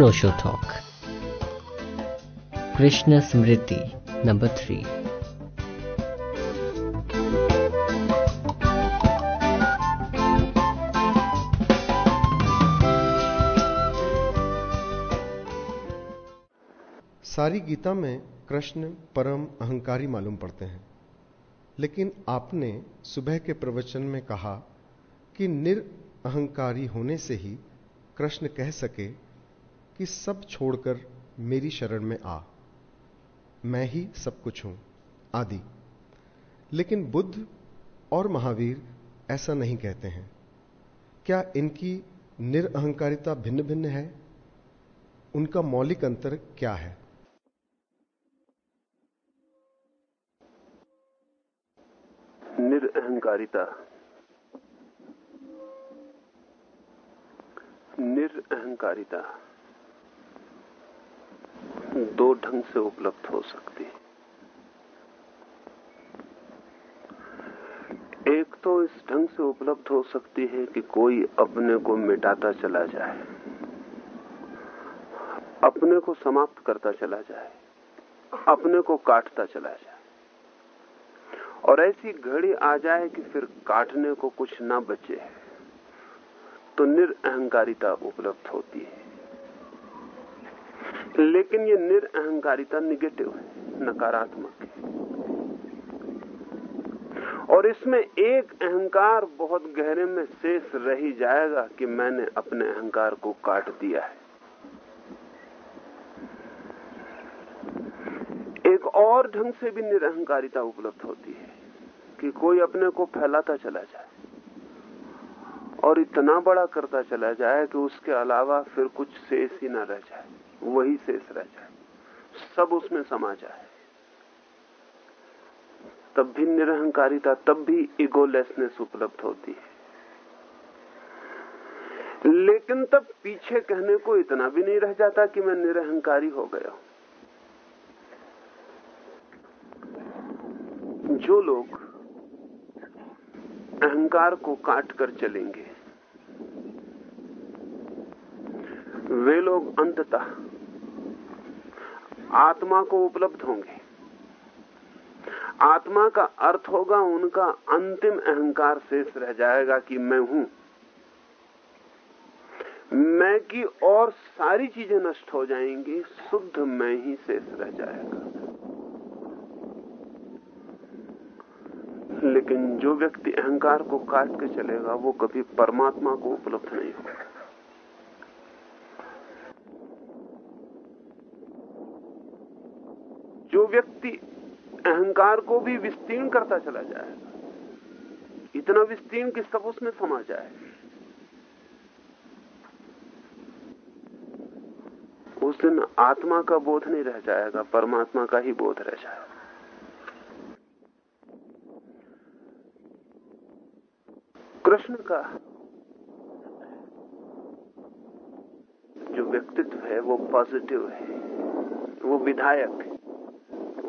Osho talk. Krishna Smriti, number 3. सारी गीता में कृष्ण परम अहंकारी मालूम पड़ते हैं लेकिन आपने सुबह के प्रवचन में कहा कि निरअहंकारी होने से ही कृष्ण कह सके कि सब छोड़कर मेरी शरण में आ। मैं ही सब कुछ हूँ, आदि। लेकिन बुद्ध और महावीर ऐसा नहीं कहते हैं। क्या इनकी निरअहंकारिता भिन्न भिन्न है? उनका मौलिक अंतर क्या है? निरअहकारिता। निरअहकारिता। दो ढंग से उपलब्ध हो सकती है। एक तो इस ढंग से उपलब्ध हो सकती है कि कोई अपने को मिटाता चला जाए, अपने को समाप्त करता चला जाए, अपने को काटता चला जाए। और ऐसी घड़ी आ जाए कि फिर काटने को कुछ ना बचे तो निरअहकारिता उपलब्ध होती है। लेकिन ये निरअहकारिता निगेटिव है, नकारात्मक है। और इसमें एक अहंकार बहुत गहरे में शेष रह ही जाएगा कि मैंने अपने अहंकार को काट दिया है। एक और ढंग से भी निरअहकारिता उपलब्ध होती है कि कोई अपने को फैलाता चला जाए और इतना बड़ा करता चला जाए कि उसके अलावा फिर कुछ शेष ही ना रह जाए। वही शेष रह जाए सब उसमें समा जाए तब भी निरहंकारिता, तब भी इगोलेसनेस उपलब्ध होती है। लेकिन तब पीछे कहने को इतना भी नहीं रह जाता कि मैं निरहंकारी हो गया हूँ। जो लोग अहंकार को काट कर चलेंगे, वे लोग अंततः आत्मा को उपलब्ध होंगे। आत्मा का अर्थ होगा उनका अंतिम अहंकार शेष रह जाएगा कि मैं हूँ। मैं की और सारी चीज़ें नष्ट हो जाएँगी, शुद्ध मैं ही शेष रह जाएगा। लेकिन जो व्यक्ति अहंकार को काट के चलेगा, वो कभी परमात्मा को उपलब्ध नहीं होगा। व्यक्ति अहंकार को भी विस्तीर्ण करता चला जाएगा इतना विस्तीर्ण कि सब उसमें समा जाए। उस दिन आत्मा का बोध नहीं रह जाएगा, परमात्मा का ही बोध रह जाएगा। कृष्ण का जो व्यक्तित्व है, वो पॉजिटिव है, वो विधायक है।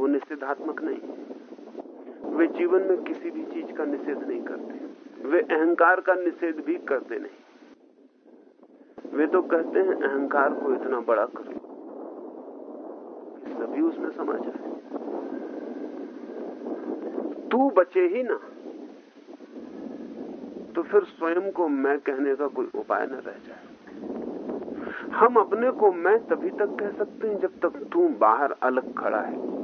वो निषेधात्मक नहीं वे जीवन में किसी भी चीज़ का निषेध नहीं करते। वे अहंकार का निषेध भी करते नहीं। वे तो कहते हैं, अहंकार को इतना बड़ा करो। सभी उसमें समा जाए। तू बचे ही ना। तो फिर स्वयं को मैं कहने का कोई उपाय न रह जाए। हम अपने को मैं तभी तक कह सकते हैं जब तक तू बाहर अलग खड़ा है।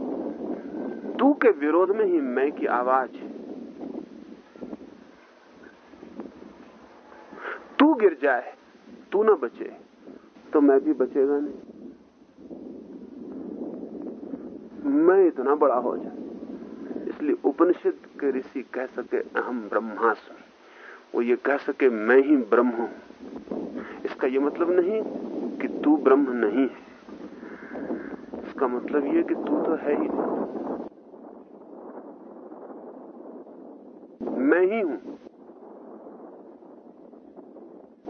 तू के विरोध में ही मैं की आवाज़ है। तू गिर जाए, तू ना बचे तो मैं भी बचेगा नहीं। मैं इतना बड़ा हो जाए इसलिए उपनिषद के ऋषि कह सके अहम ब्रह्मास्मि। वो ये कह सके मैं ही ब्रह्म हूँ। इसका ये मतलब नहीं कि तू ब्रह्म नहीं है। इसका मतलब ये कि तू तो है ही नहीं मैं ही हूँ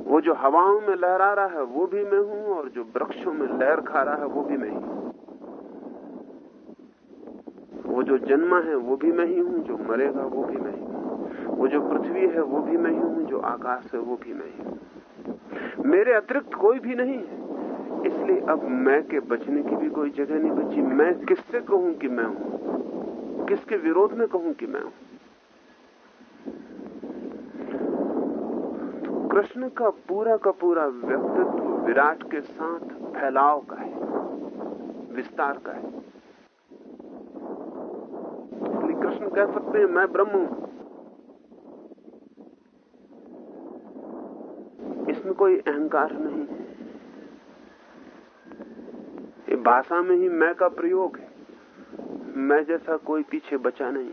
वो जो हवाओं में लहरा रहा है, वो भी मैं हूँ, और जो वृक्षों में लहर खा रहा है, वो भी मैं ही। हूँ वो जो जन्मा है, वो भी मैं ही हूँ, जो मरेगा, वो भी मैं ही हूँ। वो जो पृथ्वी है, वो भी मैं ही हूँ, जो आकाश है, वो भी मैं ही हूँ। मेरे अतिरिक्त कोई भी नहीं है। इसलिए इसलिए अब मैं के बचने की भी कोई जगह नहीं बची। मैं किससे कहूँ कि मैं हूँ? किसके विरोध में कहूँ कि मैं हूँ? कृष्ण का पूरा का पूरा व्यक्तित्व विराट के साथ फैलाव का है, विस्तार का है। कृष्ण कह सकते हैं, मैं ब्रह्म हूँ। इसमें कोई अहंकार नहीं है। भाषा में ही मैं का प्रयोग है। मैं जैसा कोई पीछे बचा नहीं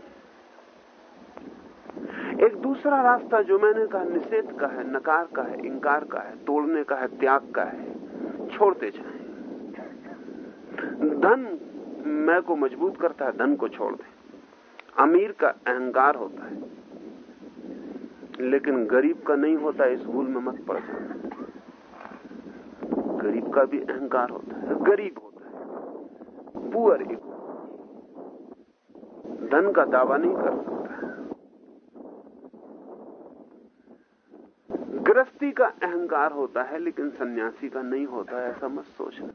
एक दूसरा रास्ता जो मैंने कहा, निषेध का है, नकार का है, इंकार का है, तोड़ने का है, त्याग का है, छोड़ते जाए। धन मैं को मज़बूत करता है, धन को छोड़ दे। अमीर का अहंकार होता है, लेकिन गरीब का नहीं होता, इस भूल में मत पड़ गरीब का भी अहंकार होता है, गरीब होता है, पुअर धन का दावा नहीं कर सकता गृहस्थी का अहंकार होता है, लेकिन सन्यासी का नहीं होता है ऐसा मत सोचना।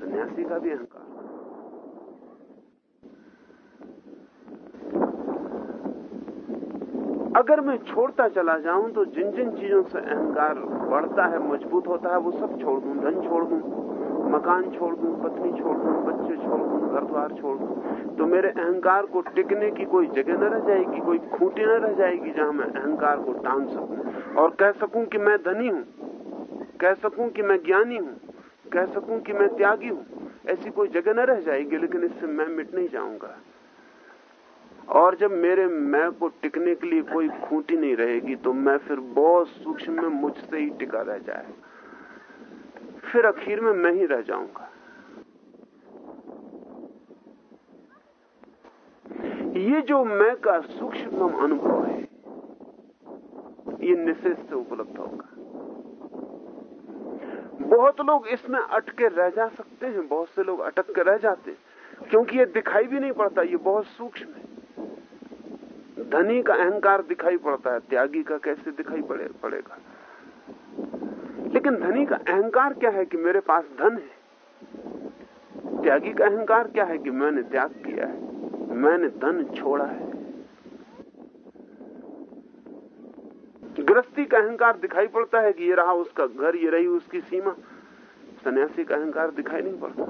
सन्यासी का भी अहंकार अगर मैं छोड़ता चला जाऊँ तो जिन जिन चीज़ों से अहंकार बढ़ता है, मज़बूत होता है, वो सब छोड़ दूँ, धन छोड़ दूँ। मकान छोड़ दूँ, पत्नी छोड़ दूँ, बच्चे छोड़ दूँ, घर द्वार छोड़ दूँ तो मेरे अहंकार को टिकने की कोई जगह न रह जाएगी, कोई खूंटी न रह जाएगी जहाँ मैं अहंकार को टांग सकूँ। और कह सकूँ कि मैं धनी हूँ, कह सकूँ कि मैं ज्ञानी हूँ, कह सकूँ कि मैं त्यागी हूँ, ऐसी कोई जगह न रह जाएगी, लेकिन इससे मैं मिट नहीं जाऊँगा। और जब मेरे मैं को टिकने के लिए कोई खूंटी नहीं रहेगी तो मैं फिर बहुत सूक्ष्म में मुझसे ही टिका रह जाए फिर आखिर में मैं ही रह जाऊँगा। ये जो मैं का सूक्ष्म अनुभव है, ये निषेध से उपलब्ध होगा। बहुत लोग इसमें अटके रह जा सकते हैं, बहुत से लोग अटक के रह जाते हैं, क्योंकि ये दिखाई भी नहीं पड़ता, ये बहुत सूक्ष्म है। धनी का अहंकार दिखाई पड़ता है, त्यागी का कैसे दिखाई पड़े पड़ेगा? लेकिन धनी का अहंकार क्या है कि मेरे पास धन है? त्यागी का अहंकार क्या है कि मैंने त्याग किया है? मैंने धन छोड़ा है। गृहस्थी का अहंकार दिखाई पड़ता है कि ये रहा उसका घर, ये रही उसकी सीमा। सन्यासी का अहंकार दिखाई नहीं पड़ता।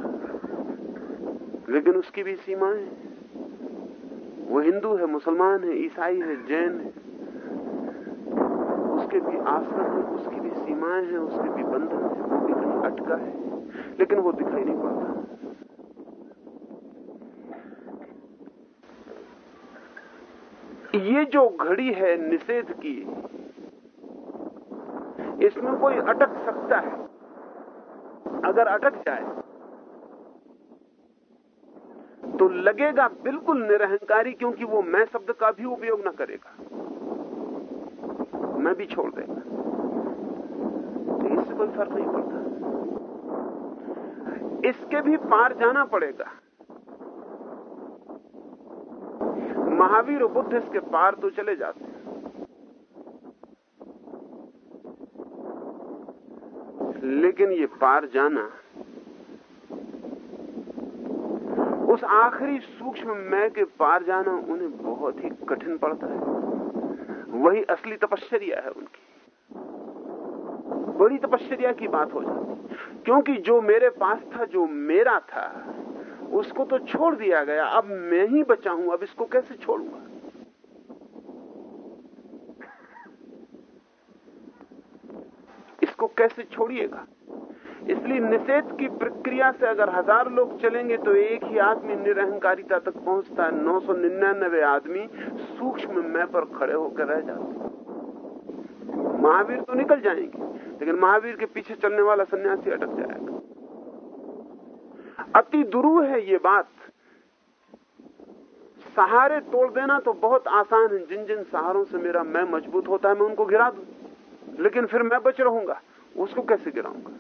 लेकिन उसकी भी सीमाएँ वो हिंदू है, मुसलमान है, ईसाई है, जैन है। उसके भी आश्रम है उसकी सीमाएँ हैं, उसके भी बंधन है, वो भी कहीं अटका है, लेकिन वो दिखाई नहीं पड़ता ये जो घड़ी है निषेध की, इसमें कोई अटक सकता है? अगर अटक जाए तो लगेगा बिल्कुल निरहंकारी, क्योंकि वो मैं शब्द का भी उपयोग ना करेगा। मैं भी छोड़ देगा। कोई फ़र्क नहीं पड़ता इसके भी पार जाना पड़ेगा। महावीर बुद्ध इसके पार तो चले जाते हैं। लेकिन ये पार जाना, उस आखिरी सूक्ष्म मैं के पार जाना उन्हें बहुत ही कठिन पड़ता है। वही असली तपश्चर्या है उनकी। बड़ी तपश्चर्या की बात हो जाती। क्योंकि जो मेरे पास था, जो मेरा था, उसको तो छोड़ दिया गया। अब मैं ही बचा हूँ, अब इसको कैसे छोड़ूँगा? इसको कैसे छोड़िएगा? इसलिए निषेध की प्रक्रिया से अगर हज़ार लोग चलेंगे तो एक ही आदमी निरहंकारिता तक पहुँचता है। नौ सौ निन्यानबे आदमी सूक्ष्म मैं पर खड़े होकर रह जाते महावीर तो निकल जाएँगे, लेकिन महावीर के पीछे चलने वाला सन्यासी अटक जाएगा। अति दुरू है ये बात। सहारे तोड़ देना तो बहुत आसान है। जिन जिन सहारों से मेरा मैं मज़बूत होता है, मैं उनको गिरा दू। लेकिन फिर मैं बच रहूँगा, उसको कैसे गिराऊँगा?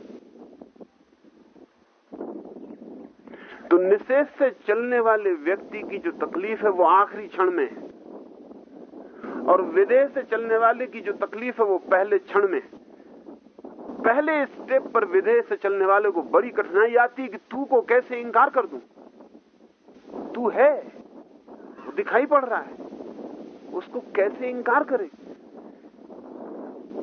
तो निषेध से चलने वाले व्यक्ति की जो तकलीफ़ है, वो आखिरी क्षण में है। और विदेश से चलने वाले की जो तकलीफ़ है वो पहले क्षण में पहले स्टेप पर विधेय से चलने वाले को बड़ी कठिनाई आती है कि तू को कैसे इंकार कर दू? तू है दिखाई पड़ रहा है। उसको कैसे इंकार करे?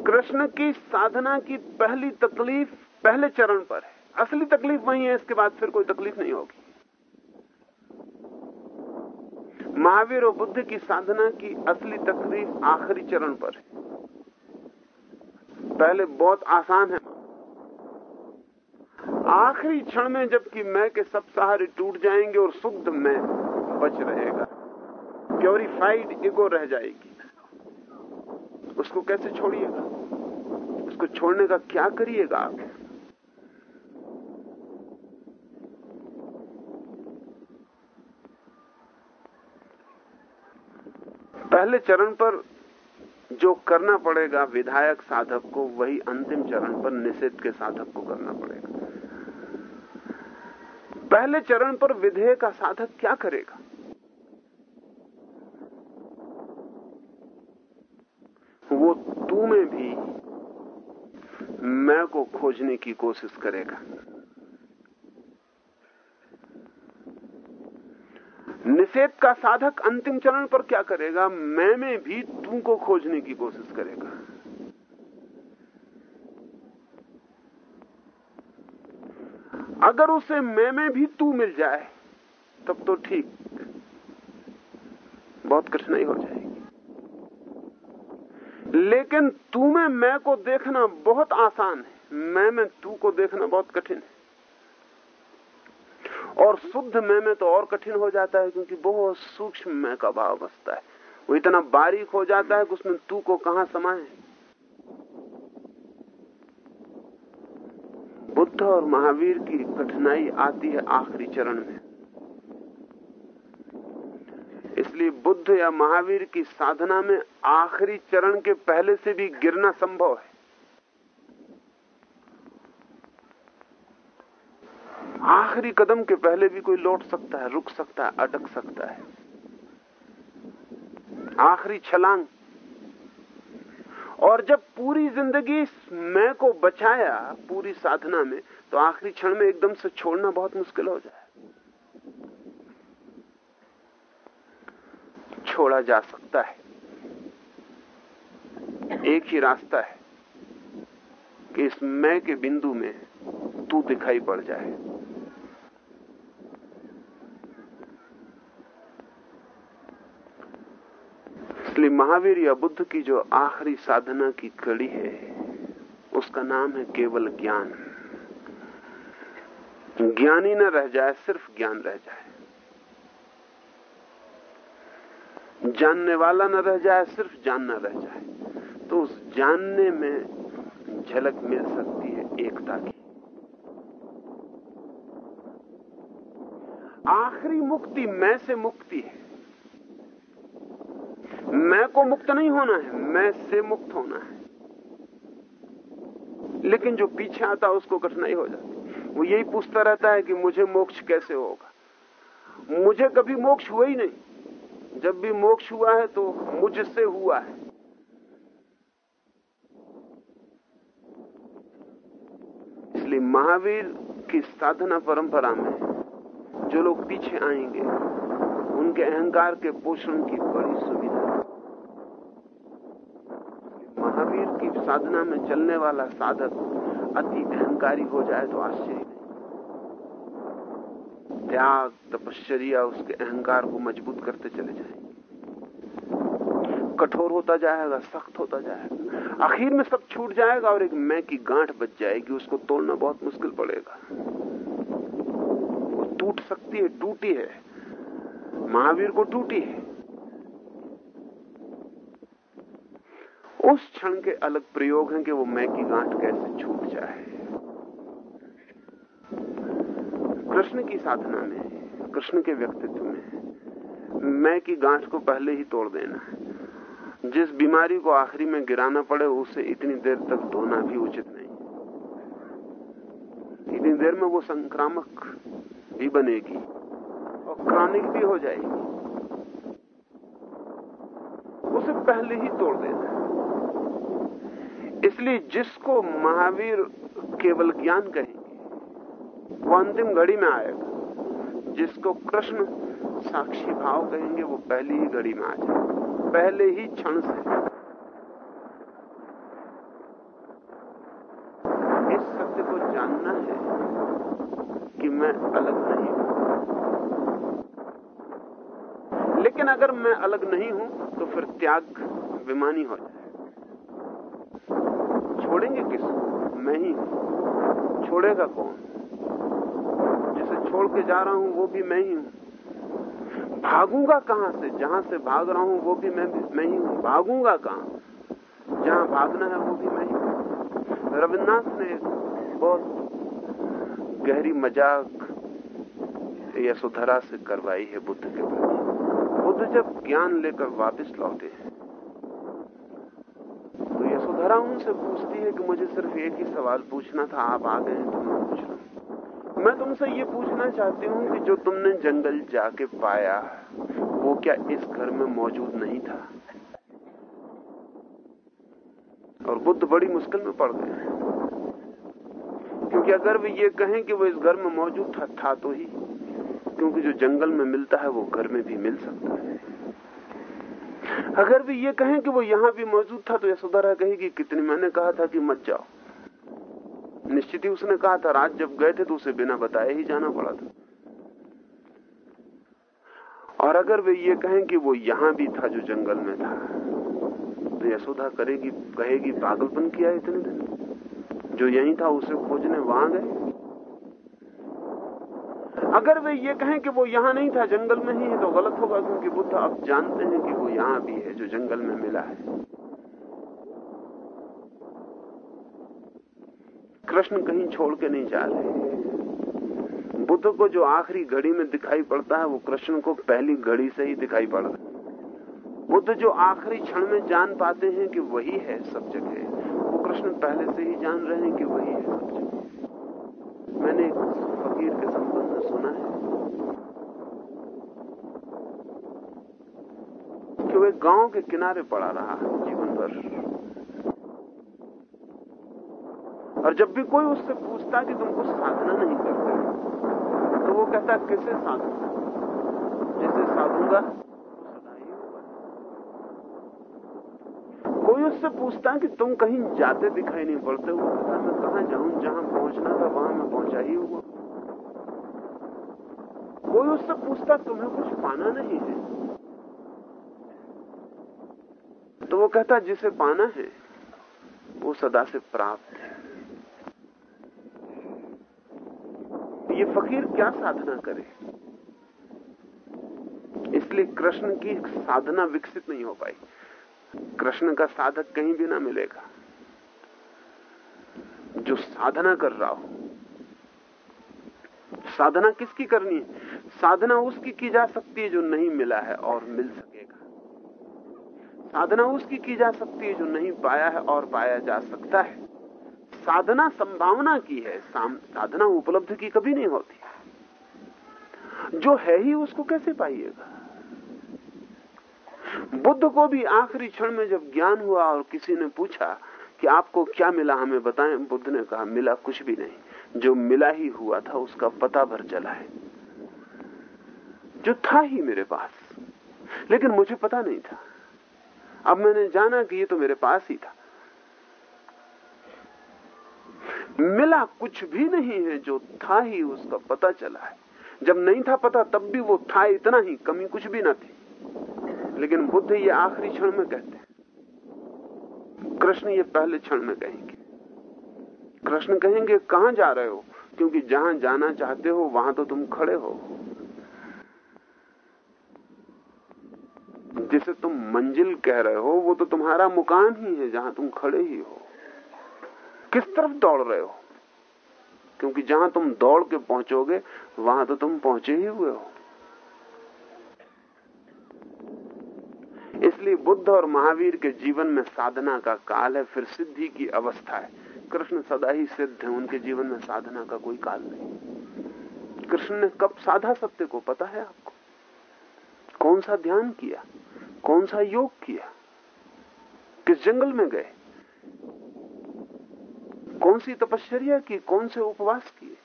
कृष्ण की साधना की पहली तकलीफ़ पहले चरण पर है। असली तकलीफ़ वही है, इसके बाद फिर कोई तकलीफ़ नहीं होगी। महावीर और बुद्ध की साधना की असली तकलीफ़ आखिरी चरण पर है। पहले बहुत आसान है। आखिरी क्षण में जबकि मैं के सब सहारे टूट जाएँगे और शुद्ध मैं बच रहेगा। प्योरिफाइड इगो रह जाएगी। उसको कैसे छोड़िएगा? उसको छोड़ने का क्या करिएगा आप? पहले चरण पर जो करना पड़ेगा, विधायक साधक को वही अंतिम चरण पर, निषेध के साधक को करना पड़ेगा। पहले चरण पर विधेय का साधक क्या करेगा? वो तू में भी मैं को खोजने की कोशिश करेगा। निषेध का साधक अंतिम चरण पर क्या करेगा? मैं में भी तू को खोजने की कोशिश करेगा। अगर उसे मैं में भी तू मिल जाए, तब तो ठीक। बहुत कठिनाई हो जाएगी। लेकिन तू में मैं को देखना बहुत आसान है। मैं में तू को देखना बहुत कठिन है। और शुद्ध मैं में तो और कठिन हो जाता है, क्योंकि बहुत सूक्ष्म मैं का भाव बसता है। वो इतना बारीक हो जाता है कि उसमें तू को कहा समाए बुद्ध और महावीर की कठिनाई आती है आखिरी चरण में। इसलिए बुद्ध या महावीर की साधना में आखिरी चरण के पहले से भी गिरना संभव है। आखिरी कदम के पहले भी कोई लौट सकता है, रुक सकता है, अटक सकता है। आखिरी छलांग। और जब पूरी ज़िंदगी मैं को बचाया, पूरी साधना में तो आखिरी क्षण में एकदम से छोड़ना बहुत मुश्किल हो जाए। छोड़ा जा सकता है। एक ही रास्ता है कि इस मैं के बिंदु में तू दिखाई पड़ जाए। इसलिए महावीर या बुद्ध की जो आखिरी साधना की कड़ी है, उसका नाम है केवल ज्ञान। ज्ञानी न रह जाए, सिर्फ़ ज्ञान रह जाए। जानने वाला न रह जाए, सिर्फ़ जानना रह जाए। तो उस जानने में झलक मिल सकती है एकता की। आखिरी मुक्ति मैं से मुक्ति है। मैं को मुक्त नहीं होना है, मैं से मुक्त होना है। लेकिन जो पीछे आता है, उसको कठिनाई हो जाती वो यही पूछता रहता है कि मुझे मोक्ष कैसे होगा? मुझे कभी मोक्ष हुआ ही नहीं। जब भी मोक्ष हुआ है तो मुझसे हुआ है। इसलिए महावीर की साधना परंपरा में जो लोग पीछे आएँगे, उनके अहंकार के पोषण की बड़ी सुविधा महावीर की साधना में चलने वाला साधक अति अहंकारी हो जाए तो आश्चर्य नहीं। त्याग, तपश्चर्या उसके अहंकार को मज़बूत करते चले जाएँगे। कठोर होता जाएगा, सख्त होता जाएगा। आखिर में सब छूट जाएगा और एक मैं की गांठ बच जाएगी, उसको तोड़ना बहुत मुश्किल पड़ेगा। वो टूट सकती है, टूटी है। महावीर को टूटी है। उस क्षण के अलग प्रयोग हैं कि वो मैं की गांठ कैसे छूट जाए। कृष्ण की साधना में, कृष्ण के व्यक्तित्व में मैं की गांठ को पहले ही तोड़ देना। है जिस बीमारी को आखिरी में गिराना पड़े, उसे इतनी देर तक धोना भी उचित नहीं। इतनी देर में वो संक्रामक भी बनेगी और क्रॉनिक भी हो जाएगी। उसे पहले ही तोड़ देना। इसलिए जिसको महावीर केवल ज्ञान कहेंगे, वो अंतिम घड़ी में आएगा। जिसको कृष्ण साक्षी भाव कहेंगे, वो पहली ही घड़ी में आ जाए पहले ही क्षण से। इस सत्य को जानना है कि मैं अलग नहीं हूँ। लेकिन अगर मैं अलग नहीं हूँ तो फिर त्याग विमानी हो जाए छोड़ेंगे किस? मैं ही छोड़ेगा कौन? जिसे छोड़ के जा रहा हूँ, वो भी मैं ही हूँ। भागूँगा कहाँ से? जहाँ से भाग रहा हूँ, वो भी मैं मैं ही हूँ। भागूँगा कहाँ? जहाँ भागना है, वो भी मैं ही हूँ। रविन्द्रनाथ ने बहुत गहरी मज़ाक यशोधरा से करवाई है बुद्ध के प्रति। बुद्ध जब ज्ञान लेकर वापस लौटे हैं तो उनसे पूछती है कि मुझे सिर्फ़ एक ही सवाल पूछना था, आप आ गए तो मैं पूछ रहा मैं तुमसे ये पूछना चाहती हूँ कि जो तुमने जंगल जाके पाया, वो क्या इस घर में मौजूद नहीं था? और बुद्ध बड़ी मुश्किल में पड़ गए क्योंकि अगर वे ये कहें कि वो इस घर में मौजूद था था तो ही। क्योंकि जो जंगल में मिलता है, वो घर में भी मिल सकता है। अगर वे ये कहें कि वो यहाँ भी मौजूद था तो यशोधरा कहेगी कितनी मैंने कहा था कि मत जाओ। निश्चित ही उसने कहा था, रात जब गए थे तो उसे बिना बताए ही जाना पड़ा था। और अगर वे ये कहें कि वो यहाँ भी था जो जंगल में था तो यशोधा करेगी, कहेगी, पागलपन किया इतने दिन? जो यहीं था उसे खोजने वहाँ गए? अगर वे ये कहें कि वो यहाँ नहीं था, जंगल में ही है तो गलत होगा, क्योंकि बुद्ध अब जानते हैं कि वो यहाँ भी है, जो जंगल में मिला है। कृष्ण कहीं छोड़ के नहीं जा रहे बुद्ध को जो आखिरी घड़ी में दिखाई पड़ता है, वो कृष्ण को पहली घड़ी से ही दिखाई पड़ रहा है। बुद्ध जो आखिरी क्षण में जान पाते हैं कि वही है सब जगह, वो कृष्ण पहले से ही जान रहे हैं कि वही है सब जगह। मैंने फकीर के संबंध में सुना है कि वो एक गाँव के किनारे पड़ा रहा जीवन भर। और जब भी कोई उससे पूछता कि तुम कुछ साधना नहीं करते तो वो कहता किसे साधू? जिसे साधूँगा ही कोई उससे पूछता कि तुम कहीं जाते दिखाई नहीं पड़ते, वो कहता मैं कहाँ जाऊँ? जहाँ पहुँचना था, वहाँ मैं पहुँचा ही हुआ। कोई उससे पूछता, तुम्हें कुछ पाना नहीं है? तो वो कहता, जिसे पाना है, वो सदा से प्राप्त है। ये फकीर क्या साधना करे? इसलिए कृष्ण की साधना विकसित नहीं हो पाई। कृष्ण का साधक कहीं भी ना मिलेगा। जो साधना कर रहा हो, साधना किसकी करनी है? साधना उसकी की जा सकती है जो नहीं मिला है और मिल सकेगा। साधना उसकी की जा सकती है जो नहीं पाया है और पाया जा सकता है। साधना संभावना की है साधना उपलब्ध की कभी नहीं होती। जो है ही उसको कैसे पाइएगा? बुद्ध को भी आखिरी क्षण में जब ज्ञान हुआ और किसी ने पूछा कि आपको क्या मिला, हमें बताएँ, बुद्ध ने कहा, मिला कुछ भी नहीं। जो मिला ही हुआ था, उसका पता भर चला है। जो था ही मेरे पास। लेकिन मुझे पता नहीं था। अब मैंने जाना कि ये तो मेरे पास ही था। मिला कुछ भी नहीं है जो था ही, उसका पता चला है। जब नहीं था पता, तब भी वो था इतना ही, कमी कुछ भी ना थी। लेकिन बुद्ध ये आखिरी क्षण में कहते हैं। कृष्ण ये पहले क्षण में कहेंगे। कृष्ण कहेंगे, कहाँ जा रहे हो? क्योंकि जहाँ जाना चाहते हो, वहाँ तो तुम खड़े हो। जिसे तुम मंजिल कह रहे हो, वो तो तुम्हारा मुकाम ही है जहाँ तुम खड़े ही हो। किस तरफ़ दौड़ रहे हो? क्योंकि जहाँ तुम दौड़ के पहुंचोगे, वहाँ तो तुम पहुँचे ही हुए हो। इसलिए बुद्ध और महावीर के जीवन में साधना का काल है, फिर सिद्धि की अवस्था है। कृष्ण सदा ही सिद्ध है, उनके जीवन में साधना का कोई काल नहीं। कृष्ण ने कब साधा सत्य को पता है आपको कौन सा ध्यान किया? कौन सा योग किया? किस जंगल में गए? कौन सी तपश्चर्या की? कौन से उपवास किए?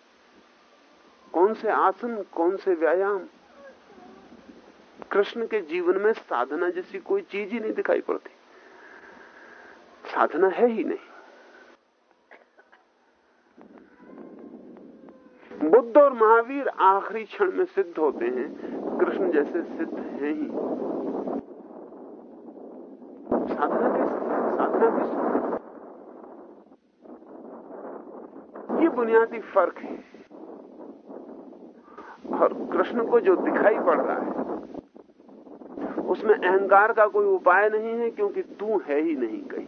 कौन से आसन? कौन से व्यायाम? कृष्ण के जीवन में साधना जैसी कोई चीज़ ही नहीं दिखाई पड़ती। साधना है ही नहीं। बुद्ध और महावीर आखिरी क्षण में सिद्ध होते हैं। कृष्ण जैसे सिद्ध हैं ही। साधना कैसे साधना कैसे ये बुनियादी फ़र्क है। और कृष्ण को जो दिखाई पड़ रहा है, उसमें अहंकार का कोई उपाय नहीं है, क्योंकि तू है ही नहीं कहीं।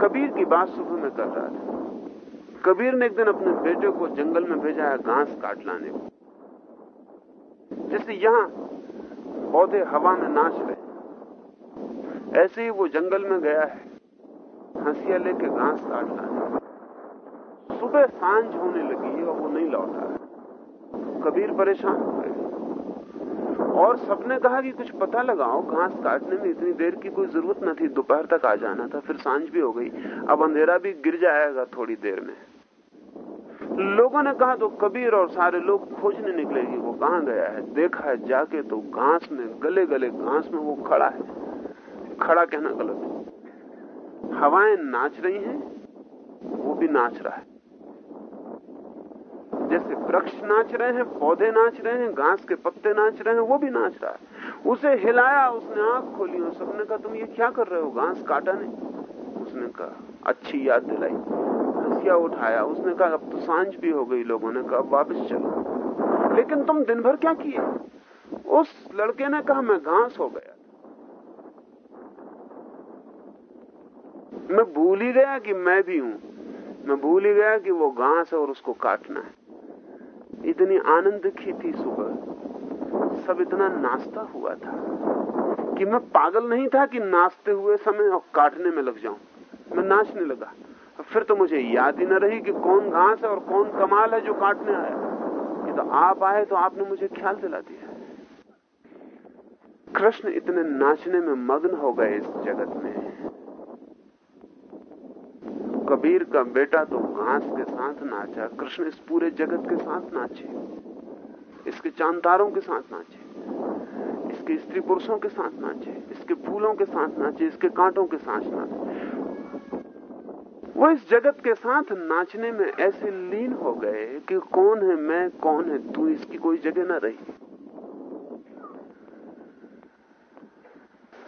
कबीर की बात सुबह में कर रहा था। कबीर ने एक दिन अपने बेटे को जंगल में भेजा है घास काट लाने को। जैसे यहाँ पौधे हवा में नाच रहे ऐसे ही वो जंगल में गया है, हंसिया लेके घास काट लाने सुबह साँझ होने लगी और वो नहीं लौटा कबीर परेशान हो गए। और सबने कहा कि कुछ पता लगाओ, घास काटने में इतनी देर की कोई ज़रूरत न थी, दोपहर तक आ जाना था, फिर साँझ भी हो गई। अब अंधेरा भी गिर जाएगा थोड़ी देर में। लोगों ने कहा तो कबीर और सारे लोग खोजने निकले कि वो कहाँ गया है। देखा है जाके तो घास में गले गले घास में वो खड़ा है। खड़ा कहना गलत है। हवाएँ नाच रही हैं, वो भी नाच रहा है। जैसे वृक्ष नाच रहे हैं, पौधे नाच रहे हैं, घास के पत्ते नाच रहे हैं, वो भी नाच रहा है। उसे हिलाया, उसने आँख खोली और सबने कहा, तुम ये क्या कर रहे हो? घास काटा नहीं? उसने कहा, अच्छी याद दिलाई। हंसिया उठाया। उसने कहा, अब तो साँझ भी हो गई लोगों ने कहा वापस चलो? लेकिन तुम दिन भर क्या किए? उस लड़के ने कहा, मैं घास हो गया मैं भूल ही गया कि मैं भी हूँ। मैं भूल ही गया कि वो घास है और उसको काटना है। इतनी आनंद की थी सुबह। सब इतना नाचता हुआ था कि मैं पागल नहीं था कि नाचते हुए समय और काटने में लग जाऊँ। मैं नाचने लगा। फिर तो मुझे याद ही न रही कि कौन घास है और कौन कमाल है जो काटने आया। ये तो आप आए तो आपने मुझे ख्याल दिला दिया। कृष्ण इतने नाचने में मग्न हो गए इस जगत में। कबीर का बेटा तो घास के साथ नाचा, कृष्ण इस पूरे जगत के साथ नाचे। इसके चांतारों के साथ नाचे, इसके स्त्री पुरुषों के साथ नाचे, इसके फूलों के साथ नाचे, इसके कांटों के साथ नाचे। वो इस जगत के साथ नाचने में ऐसे लीन हो गए कि कौन है मैं, कौन है तू, इसकी कोई जगह ना रही।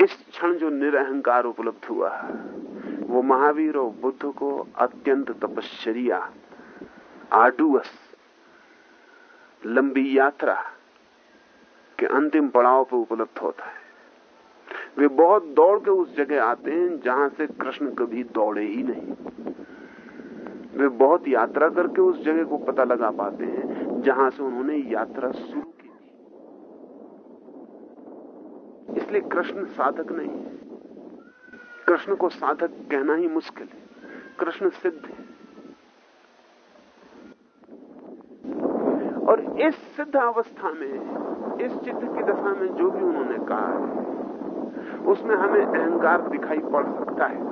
इस क्षण जो निरअहकार उपलब्ध हुआ, वो महावीर और बुद्ध को अत्यंत तपश्चर्या आडुअस लंबी यात्रा के अंतिम पड़ाव पर उपलब्ध होता है। वे बहुत दौड़ के उस जगह आते हैं जहाँ से कृष्ण कभी दौड़े ही नहीं। वे बहुत यात्रा करके उस जगह को पता लगा पाते हैं, जहाँ से उन्होंने यात्रा शुरू की थी। इसलिए कृष्ण साधक नहीं है। कृष्ण को साधक कहना ही मुश्किल है। कृष्ण सिद्ध है। और इस सिद्ध अवस्था में, इस चित्त की दशा में जो भी उन्होंने कहा है उसमें हमें अहंकार दिखाई पड़ सकता है।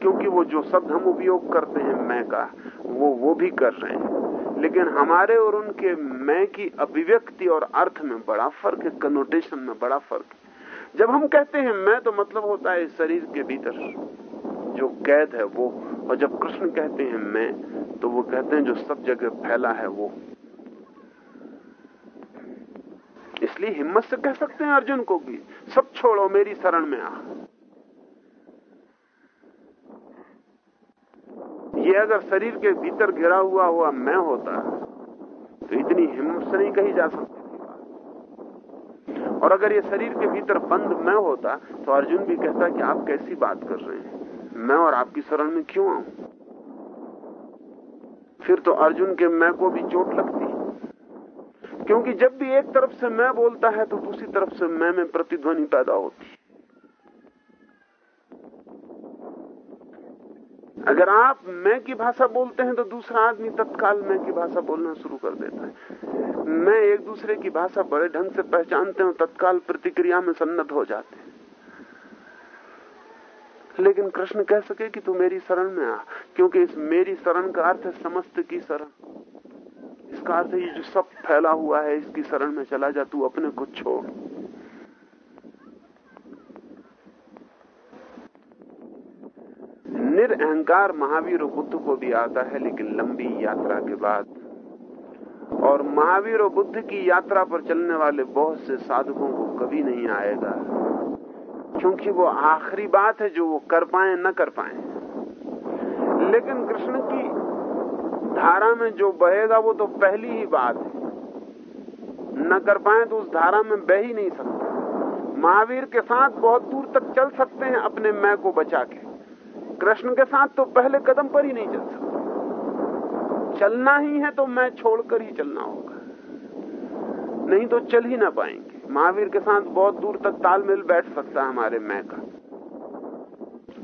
क्योंकि वो जो शब्द हम उपयोग करते हैं मैं का, वो वो भी कर रहे हैं। लेकिन हमारे और उनके मैं की अभिव्यक्ति और अर्थ में बड़ा फ़र्क है कनोटेशन में बड़ा फ़र्क है। जब हम कहते हैं मैं तो मतलब होता है शरीर के भीतर जो कैद है वो। और जब कृष्ण कहते हैं मैं तो वो कहते हैं जो सब जगह फैला है वो। इसलिए हिम्मत से कह सकते हैं अर्जुन को भी सब छोड़ो, मेरी शरण में आ। ये अगर शरीर के भीतर घिरा हुआ हुआ मैं होता तो इतनी हिम्मत से नहीं कही जा सकती और अगर ये शरीर के भीतर बंद मैं होता तो अर्जुन भी कहता कि आप कैसी बात कर रहे हैं? मैं और आपकी शरण में क्यों आऊँ? फिर तो अर्जुन के मैं को भी चोट लगती। क्योंकि जब भी एक तरफ़ से मैं बोलता है तो दूसरी तरफ़ से मैं में प्रतिध्वनि पैदा होती है। अगर आप मैं की भाषा बोलते हैं तो दूसरा आदमी तत्काल मैं की भाषा बोलना शुरू कर देता है। मैं एक दूसरे की भाषा बड़े ढंग से पहचानते हैं तत्काल प्रतिक्रिया में सन्नत हो जाते हैं। लेकिन कृष्ण कह सके कि तू मेरी शरण में आ, क्योंकि इस मेरी शरण का अर्थ है समस्त की शरण। इसका से ये जो सब फैला हुआ है, इसकी शरण में चला जा, तू अपने को छोड़। निरअहकार महावीर और बुद्ध को भी आता है, लेकिन लंबी यात्रा के बाद। और महावीर और बुद्ध की यात्रा पर चलने वाले बहुत से साधकों को कभी नहीं आएगा, क्योंकि वो आखिरी बात है जो वो कर पाए, न कर पाए। लेकिन कृष्ण की धारा में जो बहेगा वो तो पहली ही बात है। न कर पाए तो उस धारा में बह ही नहीं सकते। महावीर के साथ बहुत दूर तक चल सकते हैं अपने मैं को बचा के। कृष्ण के साथ तो पहले कदम पर ही नहीं चल सकते। चलना ही है तो मैं छोड़कर ही चलना होगा। नहीं तो चल ही ना पाएँगे। महावीर के साथ बहुत दूर तक तालमेल बैठ सकता है हमारे मैं का।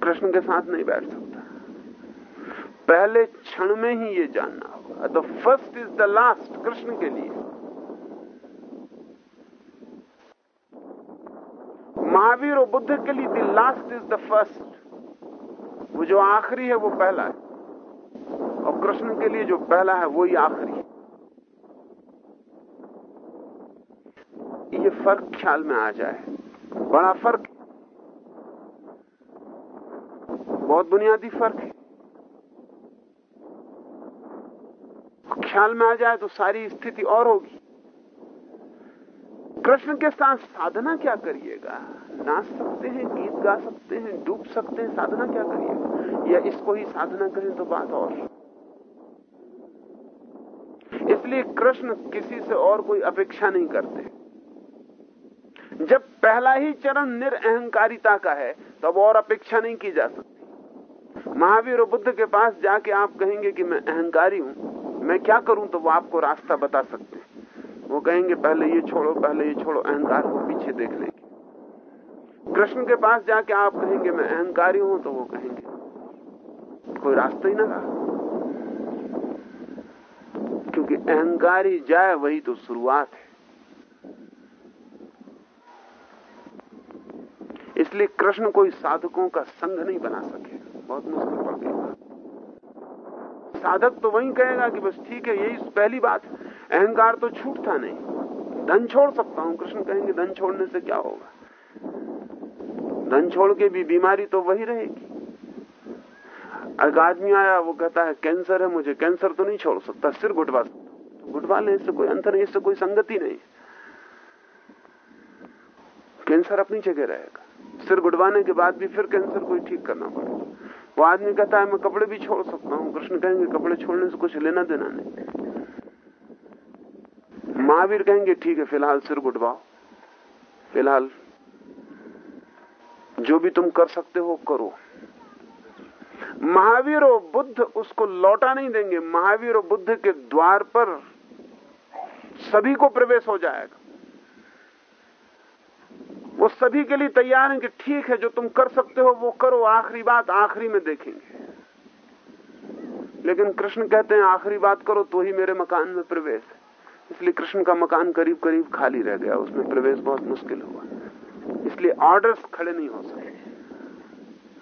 कृष्ण के साथ नहीं बैठ सकता। पहले क्षण में ही ये जानना होगा। The first is the last Krishna के लिए। महावीर और बुद्ध के लिए the last is the first वो जो आखिरी है, वो पहला है। और कृष्ण के लिए जो पहला है वही आखिरी है। ये फ़र्क ख्याल में आ जाए। बड़ा फ़र्क। बहुत बुनियादी फ़र्क है। ख्याल में आ जाए तो सारी स्थिति और होगी। कृष्ण के साथ साधना क्या करिएगा? नाच सकते हैं, गीत गा सकते हैं, डूब सकते हैं, साधना क्या करिएगा? या इसको ही साधना करें तो बात और। इसलिए कृष्ण किसी से और कोई अपेक्षा नहीं करते। जब पहला ही चरण निरअहकारिता का है, तब और अपेक्षा नहीं की जा सकती। महावीर और बुद्ध के पास जाके आप कहेंगे कि मैं अहंकारी हूँ। मैं क्या करूँ तो वो आपको रास्ता बता सकते हैं? वो कहेंगे, पहले ये छोड़ो, पहले ये छोड़ो, अहंकार को पीछे देख लेंगे। कृष्ण के पास जाके आप कहेंगे, मैं अहंकारी हूँ तो वो कहेंगे, कोई रास्ता ही ना रहा। क्योंकि अहंकारी जाए, वही तो शुरुआत है। इसलिए कृष्ण कोई साधकों का संघ नहीं बना सके। बहुत मुश्किल पड़ गई साधक तो वही कहेगा कि बस ठीक है, यही पहली बात अहंकार तो छूटता नहीं। धन छोड़ सकता हूँ। कृष्ण कहेंगे, धन छोड़ने से क्या होगा? धन छोड़ के भी बीमारी तो वही रहेगी। एक आदमी आया, वो कहता है, कैंसर है मुझे, कैंसर तो नहीं छोड़ सकता, सिर घुटवा सकता तो घुटवा ले, इससे कोई अंतर नहीं, इससे कोई संगति नहीं। कैंसर अपनी जगह रहेगा। सिर गुडवाने के बाद भी फिर कैंसर को ठीक करना पड़ेगा। वो आदमी कहता है, मैं कपड़े भी छोड़ सकता हूँ। कृष्ण कहेंगे, कपड़े छोड़ने से कुछ लेना देना नहीं। महावीर कहेंगे, ठीक है, फ़िलहाल सिर गुडवाओ फ़िलहाल जो भी तुम कर सकते हो, करो। महावीर और बुद्ध उसको लौटा नहीं देंगे। महावीर और बुद्ध के द्वार पर सभी को प्रवेश हो जाएगा। वो सभी के लिए तैयार हैं कि ठीक है, जो तुम कर सकते हो, वो करो। आखिरी बात आखिरी में देखेंगे। लेकिन कृष्ण कहते हैं, आखिरी बात करो तो ही मेरे मकान में प्रवेश है। इसलिए कृष्ण का मकान करीब करीब खाली रह गया। उसमें प्रवेश बहुत मुश्किल हुआ। इसलिए ऑर्डर्स खड़े नहीं हो सके।